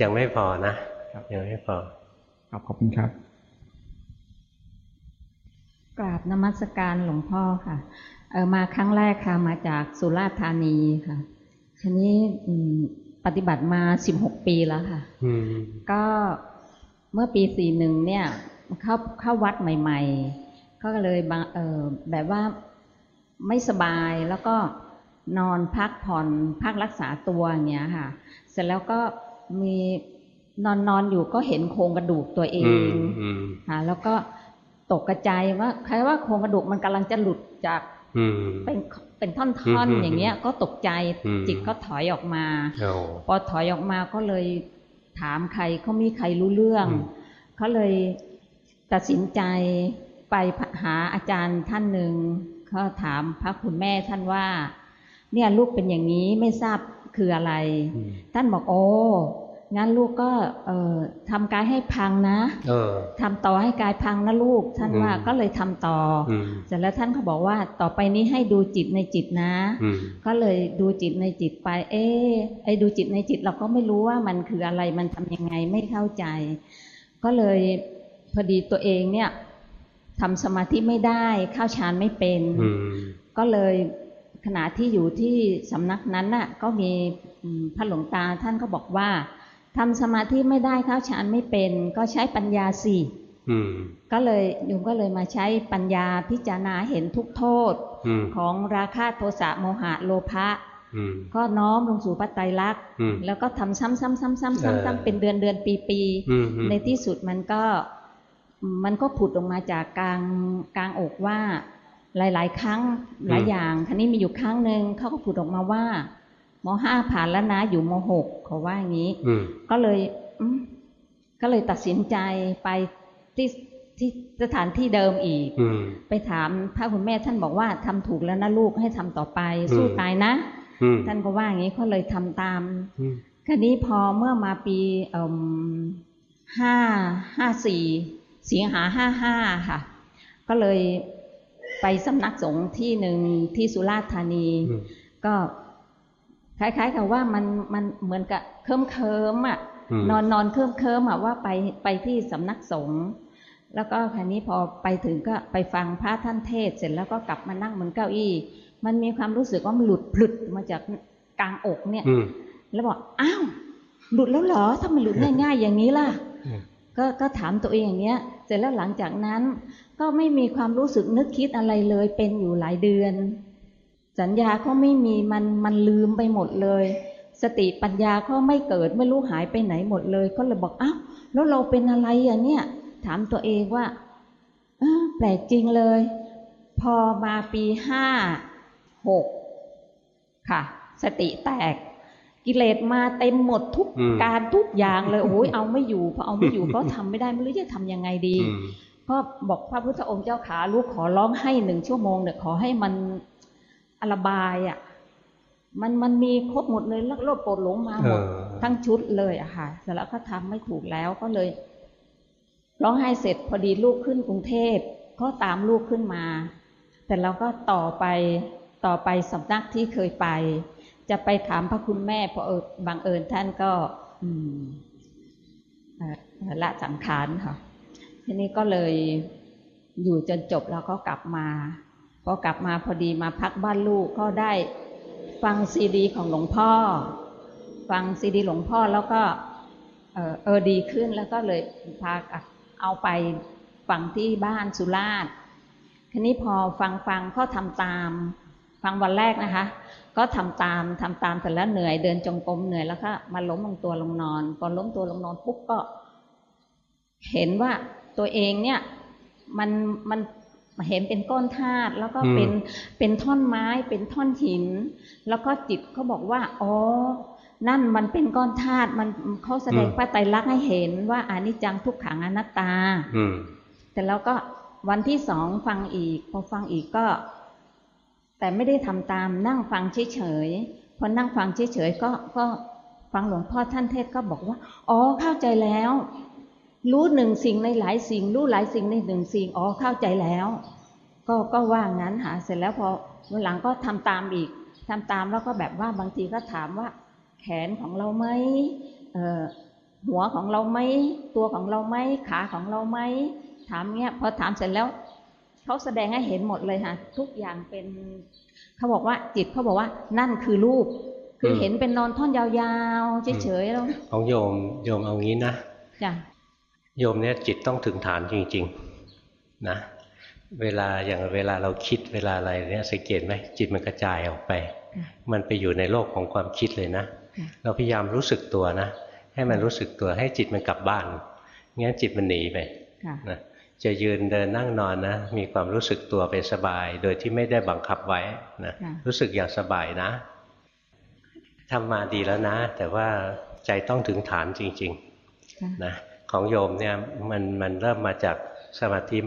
ยังไม่พอนะยังไม่พอครับขอบคุณครับกราบนมัสการหลวงพ่อค่ะ เออมาครั้งแรกค่ะมาจากสุราษฎร์ธานีค่ะทีนี้อืมปฏิบัติมาสิบหกปีแล้วค่ะอืมก็เมื่อปีสี่หนึ่งเนี่ย เข้าเข้าวัดใหม่ ๆ ก็เลยบางเออแบบว่าไม่สบายแล้วก็นอนพักผ่อนพักรักษาตัวอย่างเงี้ยค่ะ เสร็จแล้วก็มีนอนนอนอยู่ก็เห็นโครงกระดูกตัวเออืงมอืมค่ะแล้วก็ตกกระจายว่าใครว่าโครงกระดูกมันกำลังจะหลุดจากอืม เป็นเป็นท่อนอืมๆอย่างเงี้ย ก็ตกใจอืมจิตก็ถอยออกมาโอ้พอถอยออกมาก็เลยถามใครเขามีใครรู้เรื่องอืมเขาเลยตัดสินใจไปหาอาจารย์ท่านหนึ่งเขาถามพระคุณแม่ท่านว่า เนี่ยลูกเป็นอย่างนี้ไม่ทราบคืออะไรอืมท่านบอกโอ้ งั้นลูกก็เอ่อทำกายให้พังนะเออทำต่อให้กายพังนะลูก ท่านอืมว่าก็เลยทำต่อออืมเสร็จแล้วท่านก็บอกว่าต่อไปนี้ให้ดูจิตในจิตนะอืมก็เลยดูจิตในจิตไป เอ๊ะไอ้ดูจิตในจิตเราก็ไม่รู้ว่ามันคืออะไรมันทำยังไงไม่เข้าใจ ก็เลยพอดีตัวเองเนี่ยทำสมาธิไม่ได้เข้าฌานไม่เป็นอืมก็เลยขณะที่อยู่ที่สำนักนั้นน่ะก็มีอืมพระหลวงตาท่านก็บอกว่า ทำสมาธิไม่ได้เข้าฌานไม่เป็น ก็ใช้ปัญญาสิอืมก็เลยโยมก็เลยมาใช้ปัญญาพิจารณาเห็นทุกโทษอืมของราคะโทสะโมหะโลภะอืมก็น้อมลงสู่พระไตรลักษณ์อืมแล้วก็ทำซ้ำๆๆๆๆเออๆเป็นเดือนเดือนปีปีอืมอืมในที่สุดมันก็มันก็ผุดออกมาจากกลางกลางอกว่าหลาย ๆ ครั้งหลายอย่างคันนี้มีอยู่ครั้งหนึ่งเขาก็ผุดออกมาว่า มห้าผ่านแล้วนะอยู่มหกเขาว่าอย่างนี้อืมก็เลยอืมก็เลยตัดสินใจไปที่ที่สถานที่เดิมอีกอืมไปถามพระคุณแม่ท่านบอกว่าทำถูกแล้วนะลูกให้ทำต่อไปอืมสู้ตายนะอืมท่านก็ว่าอย่างนี้ก็เลยทำตามอืมคราวนี้พอเมื่อมาปีห้าห้าสี่สิงหาห้าห้าค่ะ ก็เลยไปสำนักสงฆ์ที่หนึ่งที่สุราษฎร์ธานีอืมก็ คล้ายๆกับว่ามันมันเหมือนกับเคิมเคิมๆอะอืมนอนนอนเคิมเคิมๆอะว่าไปไปที่สำนักสงฆ์แล้วก็คราวนี้พอไปถึงก็ไปฟังพระท่านเทศน์เสร็จแล้วก็กลับมานั่งบนเก้าอี้ มันมีความรู้สึกว่ามันหลุดพลุดมาจากกลางอกเนี่ยอืมแล้วบอกอ้าวหลุดแล้วเหรอถ้ามันหลุดง่ายๆอย่างนี้ล่ะอืมก็ก็ถามตัวเองอย่างเงี้ย เสร็จแล้วหลังจากนั้น ก็ไม่มีความรู้สึกนึกคิดอะไรเลยเป็นอยู่หลายเดือน สัญญาก็ไม่มีมันมันลืมไปหมดเลย สติปัญญาก็ไม่เกิดไม่รู้หายไปไหนหมดเลย ก็เลยบอกอ้าวแล้วเราเป็นอะไรอะเนี่ย ถามตัวเองว่าอ้าวแปลกจริงเลย พอมาปีห้าหกค่ะ สติแตก กิเลสมาเต็มหมดทุกอืมการทุกอย่างเลยโอ้ยเอาไม่อยู่พอเอาไม่อยู่ก็ทำไม่ได้ไม่รู้จะทำยังไงดีอืมก็บอกพระพุทธองค์เจ้าขาลูกขอร้องให้หนึ่งชั่วโมงเนี่ยขอให้มัน อระบายอะมันมันมีครบหมดเลยแล้วโลภโกรธหลงมาหมดเออทั้งชุดเลยอะค่ะเสร็จแล้วก็ทำไม่ถูกแล้วก็เลยร้องไห้เสร็จพอดีลูกขึ้นกรุงเทพก็ตามลูกขึ้นมา แต่เราก็ต่อไปต่อไปสำนักที่เคยไป จะไปถามพระคุณแม่เพราะเออบังเอิญท่านก็อืมเอ่อละสังขารค่ะ ทีนี้ก็เลยอยู่จนจบแล้วก็กลับมา พอกลับมาพอดีมาพักบ้านลูกก็ได้ฟังซีดี ของหลวงพ่อ ฟังซีดี หลวงพ่อแล้วก็เออเออดีขึ้นแล้วก็เลยพาเอาไปฟังที่บ้านสุราษฎร์ทีนี้พอฟังฟังก็ทำตาม ฟังวันแรกนะคะ ก็ทำตามทำตามเสร็จแล้วเหนื่อยเดินจงกรมเหนื่อยแล้วก็มาล้มลงตัวลงนอนพอล้มตัวลงนอนปุ๊บก็ เห็นว่าตัวเองเนี่ยมันมัน เห็นเป็นก้อนธาตุแล้วก็อืมเป็นเป็นท่อนไม้เป็นท่อนหิน แล้วก็จิตเขาบอกว่าอ๋อนั่นมันเป็นก้อนธาตุมันเขาแสดงพระไตรลักษณ์ให้เห็นว่าอานิจจังทุกขังอนัตตาอืมแต่แล้วก็วันที่สองฟังอีก พอฟังอีกก็ แต่ไม่ได้ทำตามนั่งฟังเฉยๆพอนั่งฟังเฉยๆก็ก็ฟังหลวงพ่อท่านเทศน์ก็บอกว่า อ๋อเข้าใจแล้ว รู้หนึ่งสิ่งในหลายสิ่ง รู้หลายสิ่งในหนึ่งสิ่งอ๋อเข้าใจแล้ว ก็ก็ว่างั้นหาเสร็จแล้วพอวันหลังก็ทำตามอีกทำตามแล้วก็แบบว่าบางทีก็ถามว่า แขนของเราไหมเอ่อหัวของเราไหมตัวของเราไหมขาของเราไหมถามเงี้ยพอถามเสร็จแล้วเขาแสดงให้เห็นหมดเลยค่ะทุกอย่างเป็นเขาบอกว่าจิตเขาบอกว่านั่นคือรูป คืออมเห็นเป็นนอนท่อนยาวๆเฉยๆแล้วของโยมโยมเอางี้นะจ้ะ โยมเนี่ยจิตต้องถึงฐานจริง ๆ นะ เวลาอย่างเวลาเราคิดเวลาอะไรเนี่ยสังเกตไหมจิตมันกระจายออกไปค่ะมันไปอยู่ในโลกของความคิดเลยนะค่ะเราพยายามรู้สึกตัวนะ ให้มันรู้สึกตัวให้จิตมันกลับบ้านงั้นจิตมันหนีไปค่ะนะจะยืนเดินนั่งนอนนะ มีความรู้สึกตัวเป็นสบาย โดยที่ไม่ได้บังคับไว้นะค่ะรู้สึกอย่างสบายนะทำมาดีแล้วนะ แต่ว่าใจต้องถึงฐานจริงๆค่ะนะ ของโยมเนี่ยมันมันเริ่มมาจากสมาธิ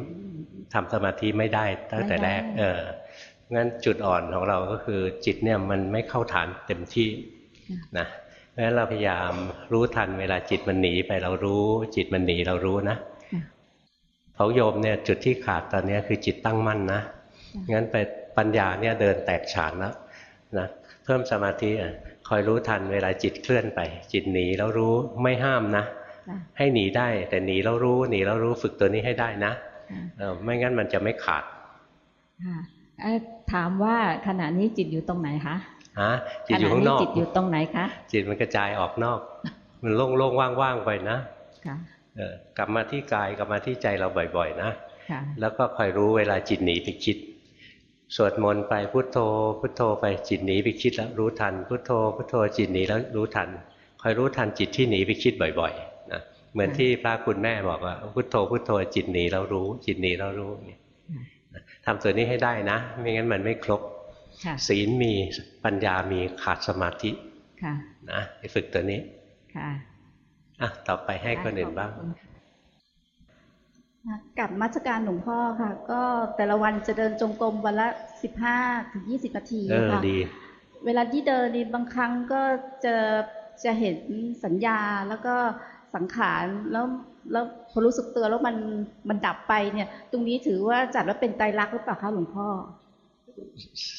ทำสมาธิไม่ได้ตั้งแต่แรกไม่ได้เอองั้นจุดอ่อนของเราก็คือจิตเนี่ยมันไม่เข้าฐานเต็มที่นะเพราะฉะนั้นเราพยายามรู้ทันเวลาจิตมันหนีไปเรารู้ จิตมันหนีเรารู้นะของโยมเนี่ยจุดที่ขาดตอนเนี้ยคือจิตตั้งมั่นนะงั้นไปปัญญาเนี่ยเดินแตกฉานแล้วนะเพิ่มสมาธิอะคอยรู้ทันเวลาจิตเคลื่อนไป จิตหนีแล้วรู้ไม่ห้ามนะจ้ะ ให้หนีได้ แต่หนีแล้วรู้หนีแล้วรู้ฝึกตัวนี้ให้ได้นะค่ะเออไม่งั้นมันจะไม่ขาดค่ะเอ่อถามว่าขณะนี้จิตอยู่ตรงไหนคะฮะจิตขอยู่ณะข้างนี้นอกจิตอยู่ตรงไหนคะจิตมันกระจายออกนอก มันโล่งๆว่างๆไปนะค่ะเออกลับมาที่กายกลับมาที่ใจเราบ่อยๆนะค่ะแล้วก็คอยรู้เวลาจิตหนีไปคิด สวดมนต์ไปพุทโธ พุทโธไปจิตหนีไปคิดแล้วรู้ทัน พุทโธ พุทโธจิตหนีแล้วรู้ทันคอยรู้ทันจิตที่หนีไปคิดบ่อยๆนะ เหมือนที่พระคุณแม่บอกว่าพุทโธพุทโธจิตหนีแล้วรู้ จิตหนีแล้วรู้เนี่ยนะทำตัวนี้ให้ได้นะ ไม่งั้นมันไม่ครบค่ะศีลมีปัญญามีขาดสมาธิค่ะนะไปฝึกตัวนี้ค่ะอะต่อไปให้คนอื่นบ้างขอบคุณค่ะกับมัสการหลวงพ่อค่ะ ก็แต่ละวันจะเดินจงกรมวันละสิบห้าถึงยี่สิบนาทีเออค่ะดีเวลาที่เดินนี่บางครั้งก็จะจะเห็นสัญญาแล้วก็ สังขารแล้วแล้วพอรู้สึกตัวแล้วมันมันดับไปเนี่ย ตรงนี้ถือว่าจัดว่าเป็นไตรลักษณ์หรือเปล่าคะหลวงพ่อ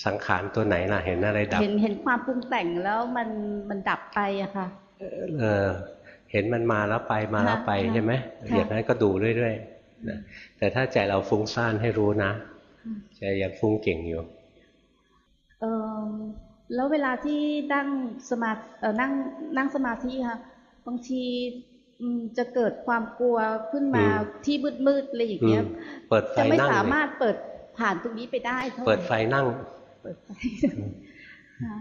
สังขารตัวไหนล่ะเห็นอะไรดับ เห็นเห็นความปรุงแต่งแล้วมันมันดับไปอะค่ะเออเห็นมันมาแล้วไปมาแล้วไปค่ะใช่ไหมค่ะอย่างนั้นก็ดูเรื่อยๆนะแต่ถ้าใจเราฟุ้งซ่านให้รู้นะใจยังฟุ้งเก่งอยู่เออแล้วเวลาที่นั่งสมาเออนั่งนั่งสมาธิค่ะบางทีอืม จะเกิดความกลัวขึ้นมาอืมที่มืดมืดๆอะไรอย่างเงี้ยอืมเปิดไฟจะไม่นั่งสาเลยมารถเปิดผ่านตรงนี้ไปได้เท่าไหร่เปิดไฟนั่ง เปิดไฟค่ะ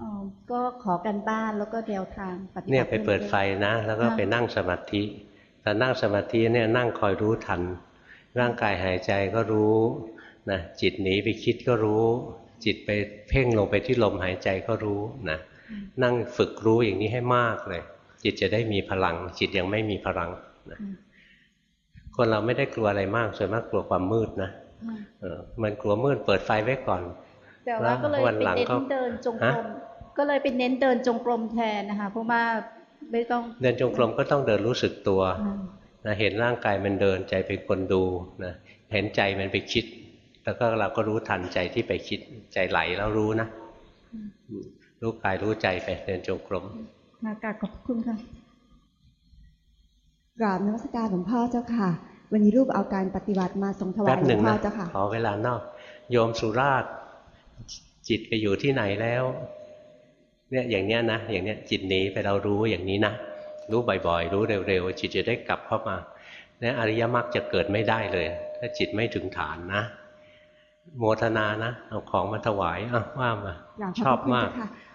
อ๋อก็ขอกันบ้านแล้วก็แนวทางปฏิบัติเนี่ยไปเปิดไฟนะ แล้วก็ไปนั่งสมาธิแต่นั่งสมาธิเนี่ยนั่งคอยรู้ทัน ร่างกายหายใจก็รู้นะจิตหนีไปคิดก็รู้ จิตไปเพ่งลงไปที่ลมหายใจก็รู้นะนั่งฝึกรู้อย่างนี้ให้มากเลย จิตจะได้มีพลัง จิตยังไม่มีพลังนะคนเราไม่ได้กลัวอะไรมากส่วนมากกลัวความมืดนะเออมันกลัวมืดเปิดไฟไว้ก่อนแต่ว่าก็เลยวันไปหลังเน้นก็เดินจงกรฮะมก็เลยไปเน้นเดินจงกรมแทนนะคะเพราะว่าไม่ต้องเดินจงกรมก็ต้องเดินรู้สึกตัวอืมนะเห็นร่างกายมันเดินใจเป็นคนดูนะเห็นใจมันไปคิด แล้วก็เราก็รู้ทันใจที่ไปคิดใจไหลแล้วรู้นะรู้กายรู้ใจไปเดินจงกรม มากราบขอบคุณค่ะกราบนมัสการหลวงพ่อเจ้าค่ะ วันนี้รูปเอาการปฏิบัติมาส่งถวาแป๊ยบหหลวนึ่งงพ่อนะเจ้าค่ะขอเวลานอก โยมสุราษฎร์จิตไปอยู่ที่ไหนแล้ว เนี่ยอย่างเนี้ยนะอย่างเนี้ยจิตหนีไปเรารู้อย่างนี้นะรู้บ่อยๆ รู้เร็วๆ จิตจะได้กลับเข้ามาเนี่ยอริยมรรคจะเกิดไม่ได้เลย ถ้าจิตไม่ถึงฐานนะโมทนานะเอาของมาถวายอะว่ามากราบชขออบบคุณมาก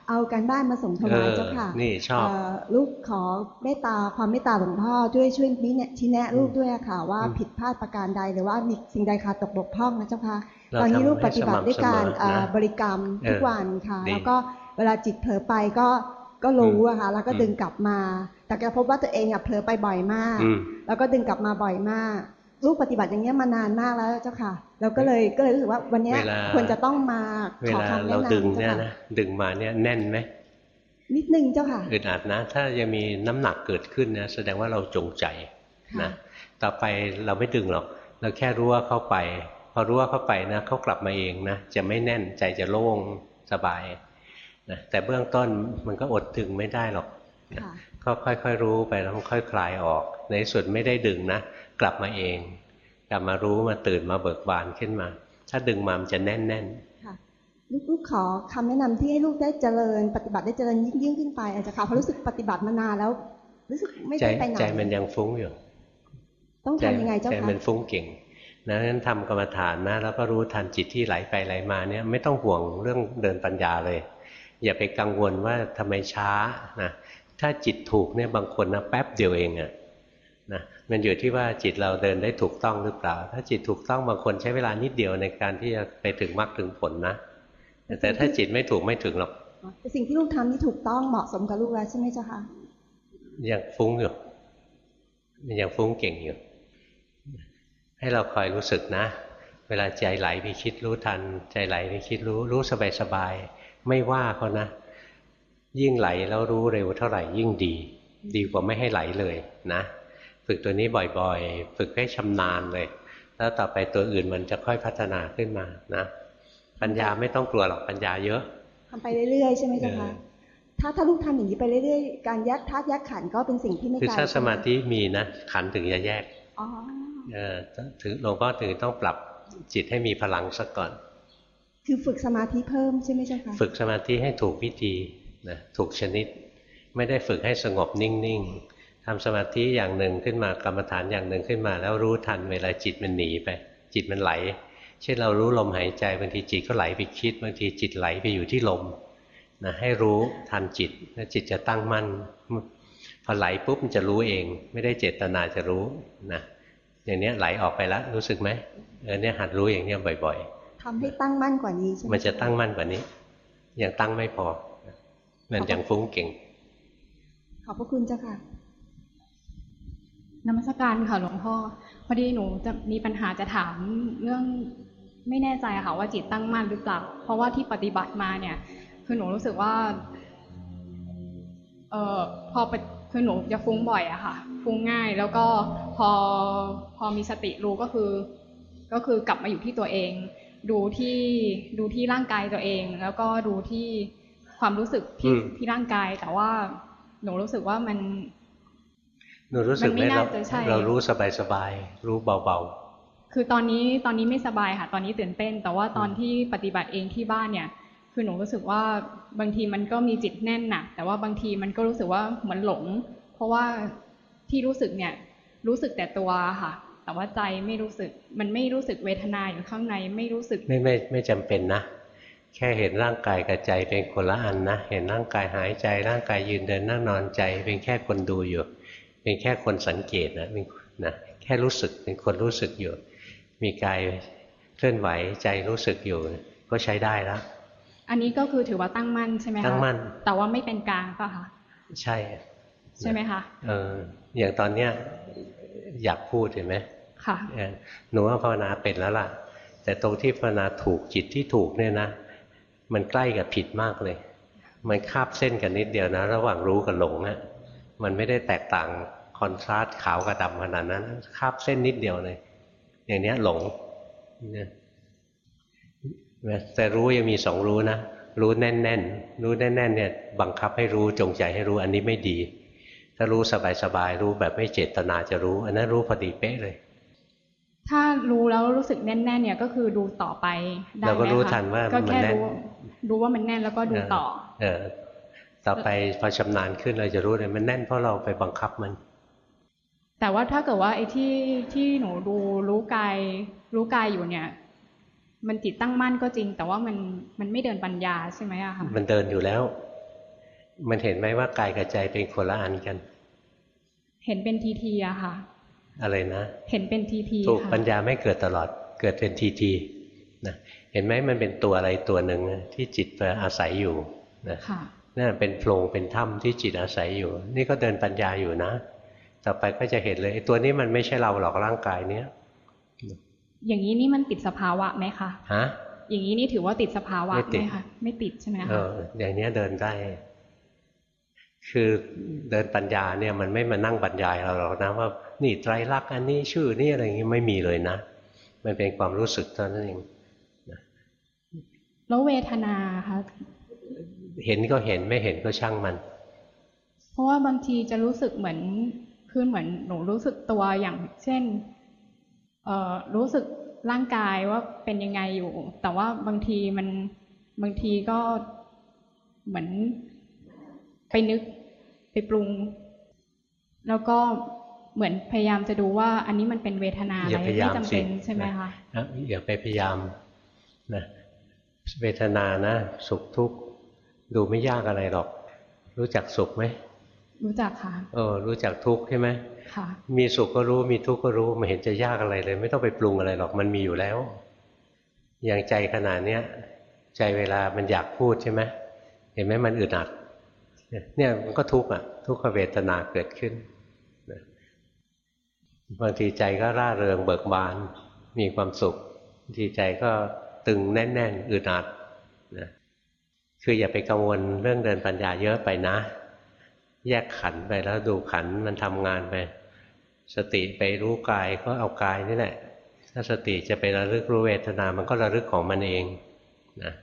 เจ้าค่ะเอาการบ้านมาส่งถวายเจ้าค่ะเออนี่ชอบเลูกขอเมตตาความเมตตาหลวงพ่อด้วยช่วยนี้เนี่ยชี้แนะลูกด้วยอะค่ะว่าอืมผิดพลาดประการใดหรือว่ามีสิ่งใดขาดตกบกพร่องนะเจ้าค่ะเราตอนนี้ทำลูกปฏิบัติด้วยการให้สม่ำเสมอนะเอ่อบริกรรมทุกเออวันค่ะดีแล้วก็เวลาจิตเผลอไปก็ก็รู้อะค่ะแล้วก็อืมดึงกลับมา แต่ก็พบว่าตัวเองอะเผลอไปบ่อยมากอืมแล้วก็ดึงกลับมาบ่อยมาก ลูกปฏิบัติอย่างเงี้ยมานานมากแล้วเจ้าค่ะ แล้วก็เลยก็เลยรู้สึกว่าวันเนี้ยเวลาควรจะต้องมาเวขอลาคำแนะเรานำดึงเจ้าเนี่ยค่ะนะดึงมาเนี่ยแน่นไหมนิดนึงเจ้าค่ะอึดอัดนะ ถ้ายังมีน้ำหนักเกิดขึ้นนะแสดงว่าเราจงใจนะต่อไปเราไม่ดึงหรอก เราแค่รู้ว่าเข้าไป พอรู้ว่าเข้าไปนะเขากลับมาเองนะจะไม่แน่นใจจะโล่งสบายนะแต่เบื้องต้นมันก็อดดึงไม่ได้หรอกค่ะก็ค่อยๆรู้ไปแล้วมันค่อยคลายออก ในที่สุดไม่ได้ดึงนะ กลับมาเอง กลับมารู้มาตื่นมาเบิกบานขึ้นมา ถ้าดึงมามันจะแน่นค่ะลูกลูกขอคำแนะนำที่ให้ลูกได้เจริญ ปฏิบัติได้เจริญยิ่งยิ่งขึ้นไปอาจจะค่ะเพราะรู้สึกปฏิบัติมานานแล้ว รู้สึกไม่ๆใจได้ไปไหนใจมันยังฟุ้งอยู่ ต้องทำยังไงเจ้าใจค่ะมันฟุ้งเก่งนะฉะนั้นทำกรรมฐานนะแล้วก็รู้ทันจิตที่ไหลไปไหลมาเนี่ยไม่ต้องห่วงเรื่องเดินปัญญาเลย อย่าไปกังวลว่าทำไมช้านะถ้าจิตถูกเนี่ยบางคนนะแป๊บเดียวเองอะนะ มันอยู่ที่ว่าจิตเราเดินได้ถูกต้องหรือเปล่า ถ้าจิตถูกต้องบางคนใช้เวลานิดเดียวในการที่จะไปถึงมรรคถึงผลนะ แต่ถ้าจิตไม่ถูกไม่ถึงหรอกแต่สิ่งที่ลูกทำนี่ถูกต้องเหมาะสมกับลูกแล้วใช่ไหมเจ้าค่ะยังฟุ้งอยู่มันยังฟุ้งเก่งอยู่ ให้เราคอยรู้สึกนะ เวลาใจไหลไปคิดรู้ทัน ใจไหลไปคิดรู้รู้สบายสบายๆไม่ว่าเขานะ ยิ่งไหลแล้วรู้เร็วเท่าไหร่ยิ่งดี ดีกว่าไม่ให้ไหลเลยนะ ฝึกตัวนี้บ่อยๆ ฝึกให้ชำนาญเลย แล้วต่อไปตัวอื่นมันจะค่อยพัฒนาขึ้นมานะ ปัญญาไม่ต้องกลัวหรอกปัญญาเยอะทำไปเรื่อยๆ ใช่ไหมเจ้าค่ะเออถ้าถ้าลูกทำอย่างนี้ไปเรื่อยๆ การแยกธาตุแยกขันธ์ก็เป็นสิ่งที่ไม่คือไกลถ้าสมาใช่ไหธิมีนะขันธ์ถึงจะแยกอ๋อเออถึงหลวงพ่อถึงต้องปรับจิตให้มีพลังสักก่อน คือฝึกสมาธิเพิ่มใช่ไหมเจ้าค่ะฝึกสมาธิให้ถูกวิธีนะถูกชนิด ไม่ได้ฝึกให้สงบนิ่งๆ ทำสมาธิอย่างหนึ่งขึ้นมากรรมฐานอย่างหนึ่งขึ้นมา แล้วรู้ทันเวลาจิตมันหนีไป จิตมันไหล เช่นเรารู้ลมหายใจบางทีจิตก็ไหลไปคิดบางทีจิตไหลไปอยู่ที่ลมนะให้รู้ทันจิตแล้วจิตจะตั้งมั่นพอไหลปุ๊บมันจะรู้เอง ไม่ได้เจตนาจะรู้นะอย่างเนี้ยไหลออกไปแล้วรู้สึกไหมเออเนี่ยหัดรู้อย่างเนี้ยบ่อยๆทำให้ตั้งมั่นกว่านี้ใช่ไหมมันจะตั้งมั่นกว่านี้ยังตั้งไม่พอมันยังฟุ้งเก่ง ขอบพระคุณเจ้าค่ะ นมัสการค่ะหลวงพ่อ พอดีหนูจะมีปัญหาจะถามเรื่องไม่แน่ใจอะค่ะว่าจิตตั้งมั่นหรือเปล่า เพราะว่าที่ปฏิบัติมาเนี่ย คือหนูรู้สึกว่า เอ่อพอไปคือหนูจะฟุ้งบ่อยอะค่ะ ฟุ้งง่ายแล้วก็พอพอมีสติรู้ก็คือ ก็คือกลับมาอยู่ที่ตัวเอง ดูที่ดูที่ร่างกายตัวเอง แล้วก็ดูที่ความรู้สึกที่อืมที่ร่างกายแต่ว่าหนูรู้สึกว่ามัน หนูรู้สึกไหมมันไม่เราน่าจะใช่เรารู้สบายๆรู้เบาคือตอนนี้ตอนนี้ไม่สบายค่ะ ตอนนี้ตื่นเต้น แต่ว่าตอนที่ปฏิบัติเองที่บ้านเนี่ย คือหนูรู้สึกว่าบางทีมันก็มีจิตแน่นหนักแต่ว่าบางทีมันก็รู้สึกว่าเหมือนหลง เพราะว่าที่รู้สึกเนี่ยรู้สึกแต่ตัวค่ะ แต่ว่าใจไม่รู้สึกมันไม่รู้สึกเวทนาอยู่ข้างในไม่รู้สึกๆไม่ไม่ไม่จำเป็นนะแแค่เห็นร่างกายกับใจเป็นคนละอันนะ เห็นร่างกายหายใจร่างกายยืนเดินนั่งนอนใจ เป็นแค่คนดูอยู่ เป็นแค่คนสังเกตนะนะแค่รู้สึกเป็นคนรู้สึกอยู่ มีกายเคลื่อนไหวใจรู้สึกอยู่ ก็ใช้ได้แล้วอันนี้ก็คือถือว่าตั้งมั่นใช่ไหมคะตั้งมั่น แต่ว่าไม่เป็นกลางป่ะคะใช่ ใช่ไหมคะเอออย่างตอนเนี้ยอยากพูดเห็นไหมค่ะเออหนูว่าภาวนาเป็นแล้วล่ะ แต่ตรงที่ภาวนาถูกจิตที่ถูกเนี่ยนะ มันใกล้กับผิดมากเลย มันคาบเส้นกันนิดเดียวนะ ระหว่างรู้กับหลงอะมันไม่ได้แตกต่าง คอนทราสต์ขาวกับดำขนาดนั้นคาบเส้นนิดเดียวเลย อย่างเนี้ยหลงเนี่ยแต่รู้ยังมีสองรู้นะรู้แน่น ๆ รู้แน่น ๆ เนี่ย บังคับให้รู้จงใจให้รู้อันนี้ไม่ดี ถ้ารู้สบายๆรู้แบบไม่เจตนาจะรู้ อันนั้นรู้พอดีเป๊ะเลย ถ้ารู้แล้วรู้สึกแน่น ๆ เนี่ยก็คือดูต่อไปได้ไหมเราคะก็รู้ทันว่าก็มันแค่แน่นรู้รู้ว่ามันแน่นแล้วก็ดูต่อ เออ ต่อไปพอชำนาญขึ้นเราจะรู้เลยมันแน่นเพราะเราไปบังคับมัน แต่ว่าถ้าเกิดว่าไอ้ที่ที่หนูดูรู้กายรู้กายอยู่เนี่ย มันจิตตั้งมั่นก็จริง แต่ว่ามันมันไม่เดินปัญญาใช่ไหมอะคะมันเดินอยู่แล้ว มันเห็นไหมว่ากายกับใจเป็นคนละอันกัน เห็นเป็นทีทีอะค่ะ อะไรนะ เห็นเป็นทีทีถูกค่ะปัญญาไม่เกิดตลอด เกิดเป็นทีทีนะเห็นไหมมันเป็นตัวอะไรตัวหนึ่งนะที่จิตไปอาศัยอยู่นะค่ะนั่นเป็นโพรงเป็นถ้ำที่จิตอาศัยอยู่ นี่ก็เดินปัญญาอยู่นะ ต่อไปก็จะเห็นเลยไอ้ตัวนี้มันไม่ใช่เราหรอกร่างกายเนี้ยอย่างนี้นี่มันติดสภาวะไหมคะฮะอย่างนี้นี่ถือว่าติดสภาวะไม่ไหติมดคะไม่ติดใช่ไหมเอคะออย่างเนี้ยเดินได้ คือเดินปัญญาเนี่ยมันไม่มานั่งบรรยายเราหรอกนะว่านี่ไตรลักษณ์อันนี้ชื่อนี่อะไรอย่างงี้ไม่มีเลยนะ มันเป็นความรู้สึกเท่านั้นเองแล้วเวทนาคะเห็นก็เห็นไม่เห็นก็ช่างมัน เพราะว่าบางทีจะรู้สึกเหมือน คือเหมือนหนูรู้สึกตัวอย่างเช่นเออรู้สึกร่างกายว่าเป็นยังไงอยู่ แต่ว่าบางทีมันบางทีก็เหมือนไปนึกไปปรุง แล้วก็เหมือนพยายามจะดูว่าอันนี้มันเป็นเวทนาอะไรไม่จำเป็นใช่ไหมคะนะอย่าไปพยายามนะเวทนานะ สุขทุกข์ดูไม่ยากอะไรหรอก รู้จักสุขไหม รู้จักค่ะเออรู้จักทุกข์ใช่ไหมค่ะมีสุขก็รู้มีทุกข์ก็รู้ไม่เห็นจะยากอะไรเลย ไม่ต้องไปปรุงอะไรหรอกมันมีอยู่แล้ว อย่างใจขนาดเนี้ยใจเวลามันอยากพูดใช่ไหมเห็นไหมมันอึดอัดเนี่ยมันก็ทุกข์อะ ทุกขเวทนาเกิดขึ้นนะบางทีใจก็ร่าเริงเบิกบาน มีความสุขบางทีใจก็ตึงแน่น ๆอึดอัดนะคืออย่าไปกังวลเรื่องเดินปัญญาเยอะไปนะ แยกขันไปแล้วดูขันมันทำงานไป สติไปรู้กายก็เอากายนี่แหละ ถ้าสติจะไประลึกรู้เวทนา มันก็ระลึกของมันเองนะ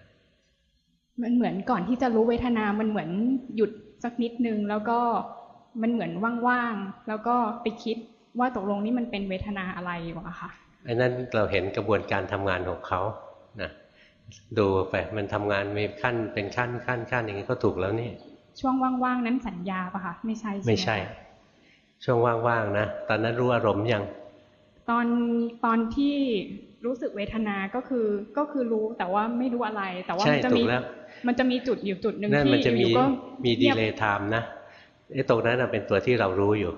มันเหมือนก่อนที่จะรู้เวทนา มันเหมือนหยุดสักนิดนึง แล้วก็มันเหมือนว่างๆ แล้วก็ไปคิดว่าตกลงนี่มันเป็นเวทนาอะไรวะค่ะอันนั้นเราเห็นกระบวนการทำงานของเขานะดูไปมันทำงานมีขั้นเป็นขั้นขั้นขั้นอย่างนี้ก็ถูกแล้วนี่ ช่วงว่างๆนั้นสัญญาปะคะไม่ใช่ใช่หไม่ใช่ ช่วงว่างๆนะตอนนั้นรู้อารมณ์ยังตอนตอนที่รู้สึกเวทนาก็คือก็คือรู้แต่ว่าไม่รู้อะไร แต่ว่าใช่มันจะถูมีกแล้วมันจะมีจุดอยู่จุดหนึ่งนั่นที่มันจะอมียู่ๆก็มีดีงียบเลย์ไทม์นะไอ้ตรงนั้นนะเป็นตัวที่เรารู้อยู่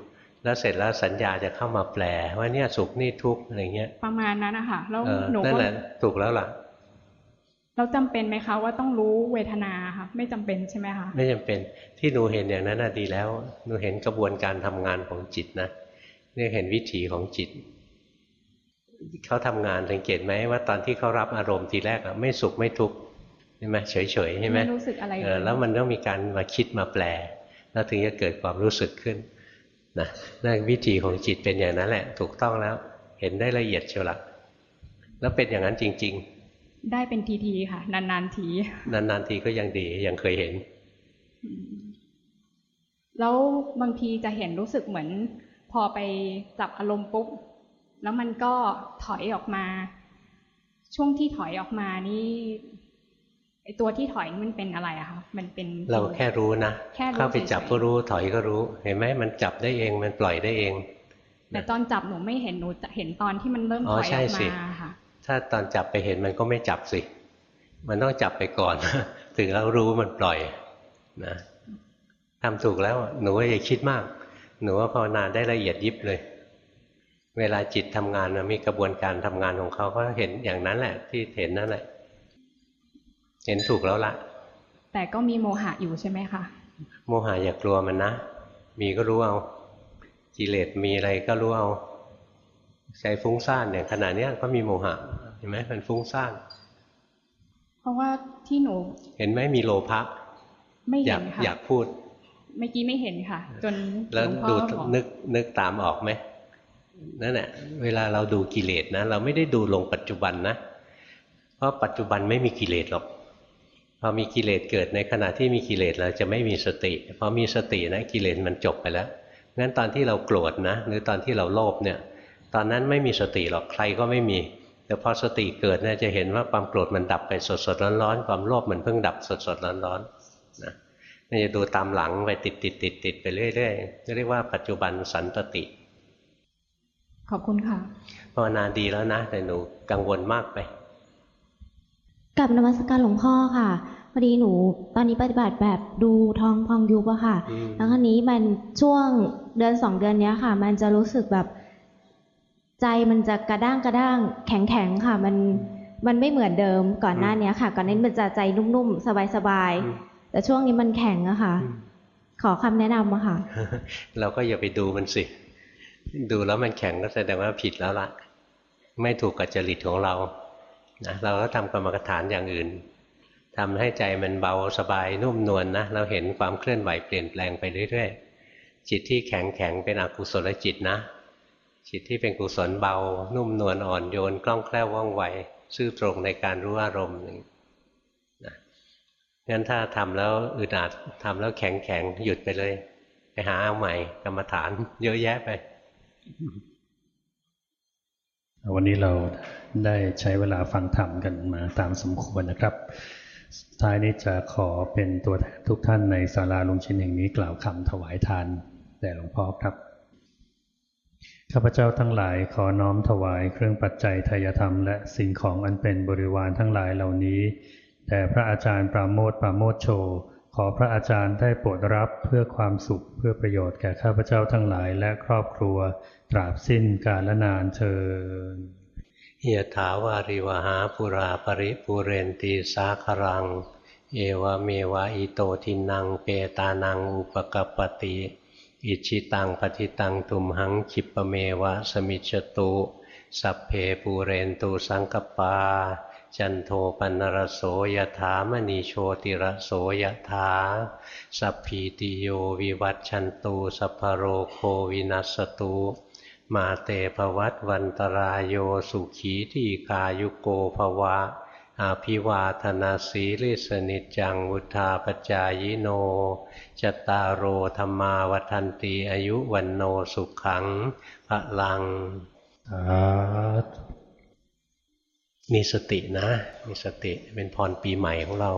แล้วเสร็จแล้วสัญญาจะเข้ามาแปลว่าเนี่ยสุขนี่ทุกข์อะไรเงี้ยประมาณนั้นนะคะแล้วเออหนูนั่นก็แหละถูกแล้วล่ะ เราจำเป็นไหมคะว่าต้องรู้เวทนาค่ะไม่จำเป็นใช่ไหมคะไม่จำเป็นที่หนูเห็นอย่างนั้นน่ะดีแล้วหนูเห็นกระบวนการทำงานของจิตนะเนี่ยเห็นวิถีของจิตเขาทำงานสังเกตไหมว่าตอนที่เขารับอารมณ์ทีแรกอะไม่สุขไม่ทุกข์ใช่ไหมเฉยเฉยๆใช่ไหมไม่รู้สึกอะไรเอเลอยแล้วมันต้องมีการมาคิดมาแปล แล้วถึงจะเกิดความรู้สึกขึ้นนะนั่นวิธีของจิตเป็นอย่างนั้นแหละ ถูกต้องแล้ว เห็นได้ละเอียดเชียวละแล้วเป็นอย่างนั้นจริง ได้เป็นทีทีค่ะ นานๆทีๆนานๆทีก็ยังดียังเคยเห็น แล้วบางทีจะเห็นรู้สึกเหมือน พอไปจับอารมณ์ปุ๊บแล้วมันก็ถอยออกมา ช่วงที่ถอยออกมานี่ไอตัวที่ถอยนี่มันเป็นอะไรอะคะมันเป็นเราแค่รู้นะแค่รู้เข้าไปจับเฉยๆก็รู้ถอยก็รู้ เห็นไหมมันจับได้เองมันปล่อยได้เอง แต่ตอนจับหนูไม่เห็นหนูจะเห็นตอนที่มันเริ่มอ๋ถออยใช่ออกสิมาค่ะ ถ้าตอนจับไปเห็นมันก็ไม่จับสิ มันต้องจับไปก่อน ถึงแล้วรู้มันปล่อยนะทำถูกแล้วหนูอย่าคิดมาก หนูว่าภาวนาได้ละเอียดยิบเลย เวลาจิตทำงานมีกระบวนการทำงานของเขาก็เห็นอย่างนั้นแหละ ที่เห็นนั่นแหละ เห็นถูกแล้วละแต่ก็มีโมหะอยู่ใช่ไหมคะโมหะอย่ากลัวมันนะมีก็รู้เอากิเลสมีอะไรก็รู้เอา ใจฟุ้งซ่านเนี่ยขณะนี้ก็มีโมหะเห็นไหมมันฟุ้งซ่านเพราะว่าที่หนู เห็นไหมมีโลภะไม่เห็นค่ะอยากพูดเมื่อกี้ไม่เห็นค่ะ จนแล้วดูนึกนึกตามออกไหมนั่นแหละเวลาเราดูกิเลสนะ เราไม่ได้ดูลงปัจจุบันนะ เพราะปัจจุบันไม่มีกิเลสหรอกพอมีกิเลสเกิดในขณะที่มีกิเลสเราจะไม่มีสติพอมีสตินะกิเลสมันจบไปแล้วงั้นตอนที่เราโกรธนะ หรือตอนที่เราโลภเนี่ย ตอนนั้นไม่มีสติหรอกใครก็ไม่มีแต่พอสติเกิดเนี่ยจะเห็นว่าความโกรธมันดับไปสดสดร้อนร้อนความโลภมันเพิ่งดับสดสดร้อนร้อนนะนี่จะดูตามหลังไปติดติดติดติดไปเรื่อยๆเรียกว่าปัจจุบันสันตติ ขอบคุณค่ะภาวนาดีแล้วนะ แต่หนูกังวลมากไปกับนมัสการหลวงพ่อค่ะพอดีหนู ตอนนี้ปฏิบัติแบบดูท้องพองยุบอะค่ะ แล้วคราวนี้มันช่วงเดือนสองเดือนนี้ค่ะ มันจะรู้สึกแบบ ใจมันจะกระด้างกระด้างแข็งแข็งค่ะ มันมันไม่เหมือนเดิมก่อนหน้านี้ค่ะ ก่อนนี้มันจะใจนุ่มๆสบายๆแต่ช่วงนี้มันแข็งอะค่ะ ขอคำแนะนำอะค่ะ เราก็อย่าไปดูมันสิ ดูแล้วมันแข็งก็แสดงว่าผิดแล้วล่ะ ไม่ถูกกับจริตของเรานะเราก็ทำกรรมฐานอย่างอื่นทำให้ใจมันเบาสบายนุ่มนวลนนะเราเห็นความเคลื่อนไหวเปลี่ยนแปลงไปเรื่อยๆจิตที่แข็งแข็งเป็นอกุศลจิตนะ จิตที่เป็นกุศลเบา นุ่มนวลอ่อนโยนคล่องแคล่วว่องไวซื่อตรงในการรู้อารมณ์หนึ่งนะงั้นถ้าทำแล้วอึดอัดทำแล้วแข็งแข็งหยุดไปเลย ไปหาเอาใหม่กรรมฐาน เยอะแยะไป วันนี้เราได้ใช้เวลาฟังธรรมกันมาตามสมควรนะครับท้ายนี้จะขอเป็นตัวแทนทุกท่านในศาลาลุงชินแห่งนี้กล่าวคำถวายทานแด่หลวงพ่อครับ ข้าพเจ้าทั้งหลายขอน้อมถวายเครื่องปัจจัยทายธรรมและสิ่งของอันเป็นบริวารทั้งหลายเหล่านี้แด่พระอาจารย์ปราโมทปราโมทโช ขอพระอาจารย์ได้โปรดรับเพื่อความสุขเพื่อประโยชน์แก่ข้าพเจ้าทั้งหลายและครอบครัว ตราบสิ้นกาลนานเชิญยถาวาริวหาปุราปริปุเรนตีสาครัง เอวเมวะอิโตทินังเปตานังอุปกปติ อิจฉิตังปัตถิตังตุมหังขิปปเมวะสมิชฌตุ สัพเพปูเรนตุสังกัปปา จันโทปัณณรโสยถามณิโชติรโสยถา สัพพีติโยวิวัชชันตุสัพพโรโควินัสสตุ มาเตภวัตวันตรายโยสุขีที่กายุโกภวะ อาภิวาธนาสีลิสนิจังวุธาปจายโน จตารโอธรรมาวันตีอายุวันโนสุขังพระลัง มีสตินะ มีสติเป็นพรปีใหม่ของเรา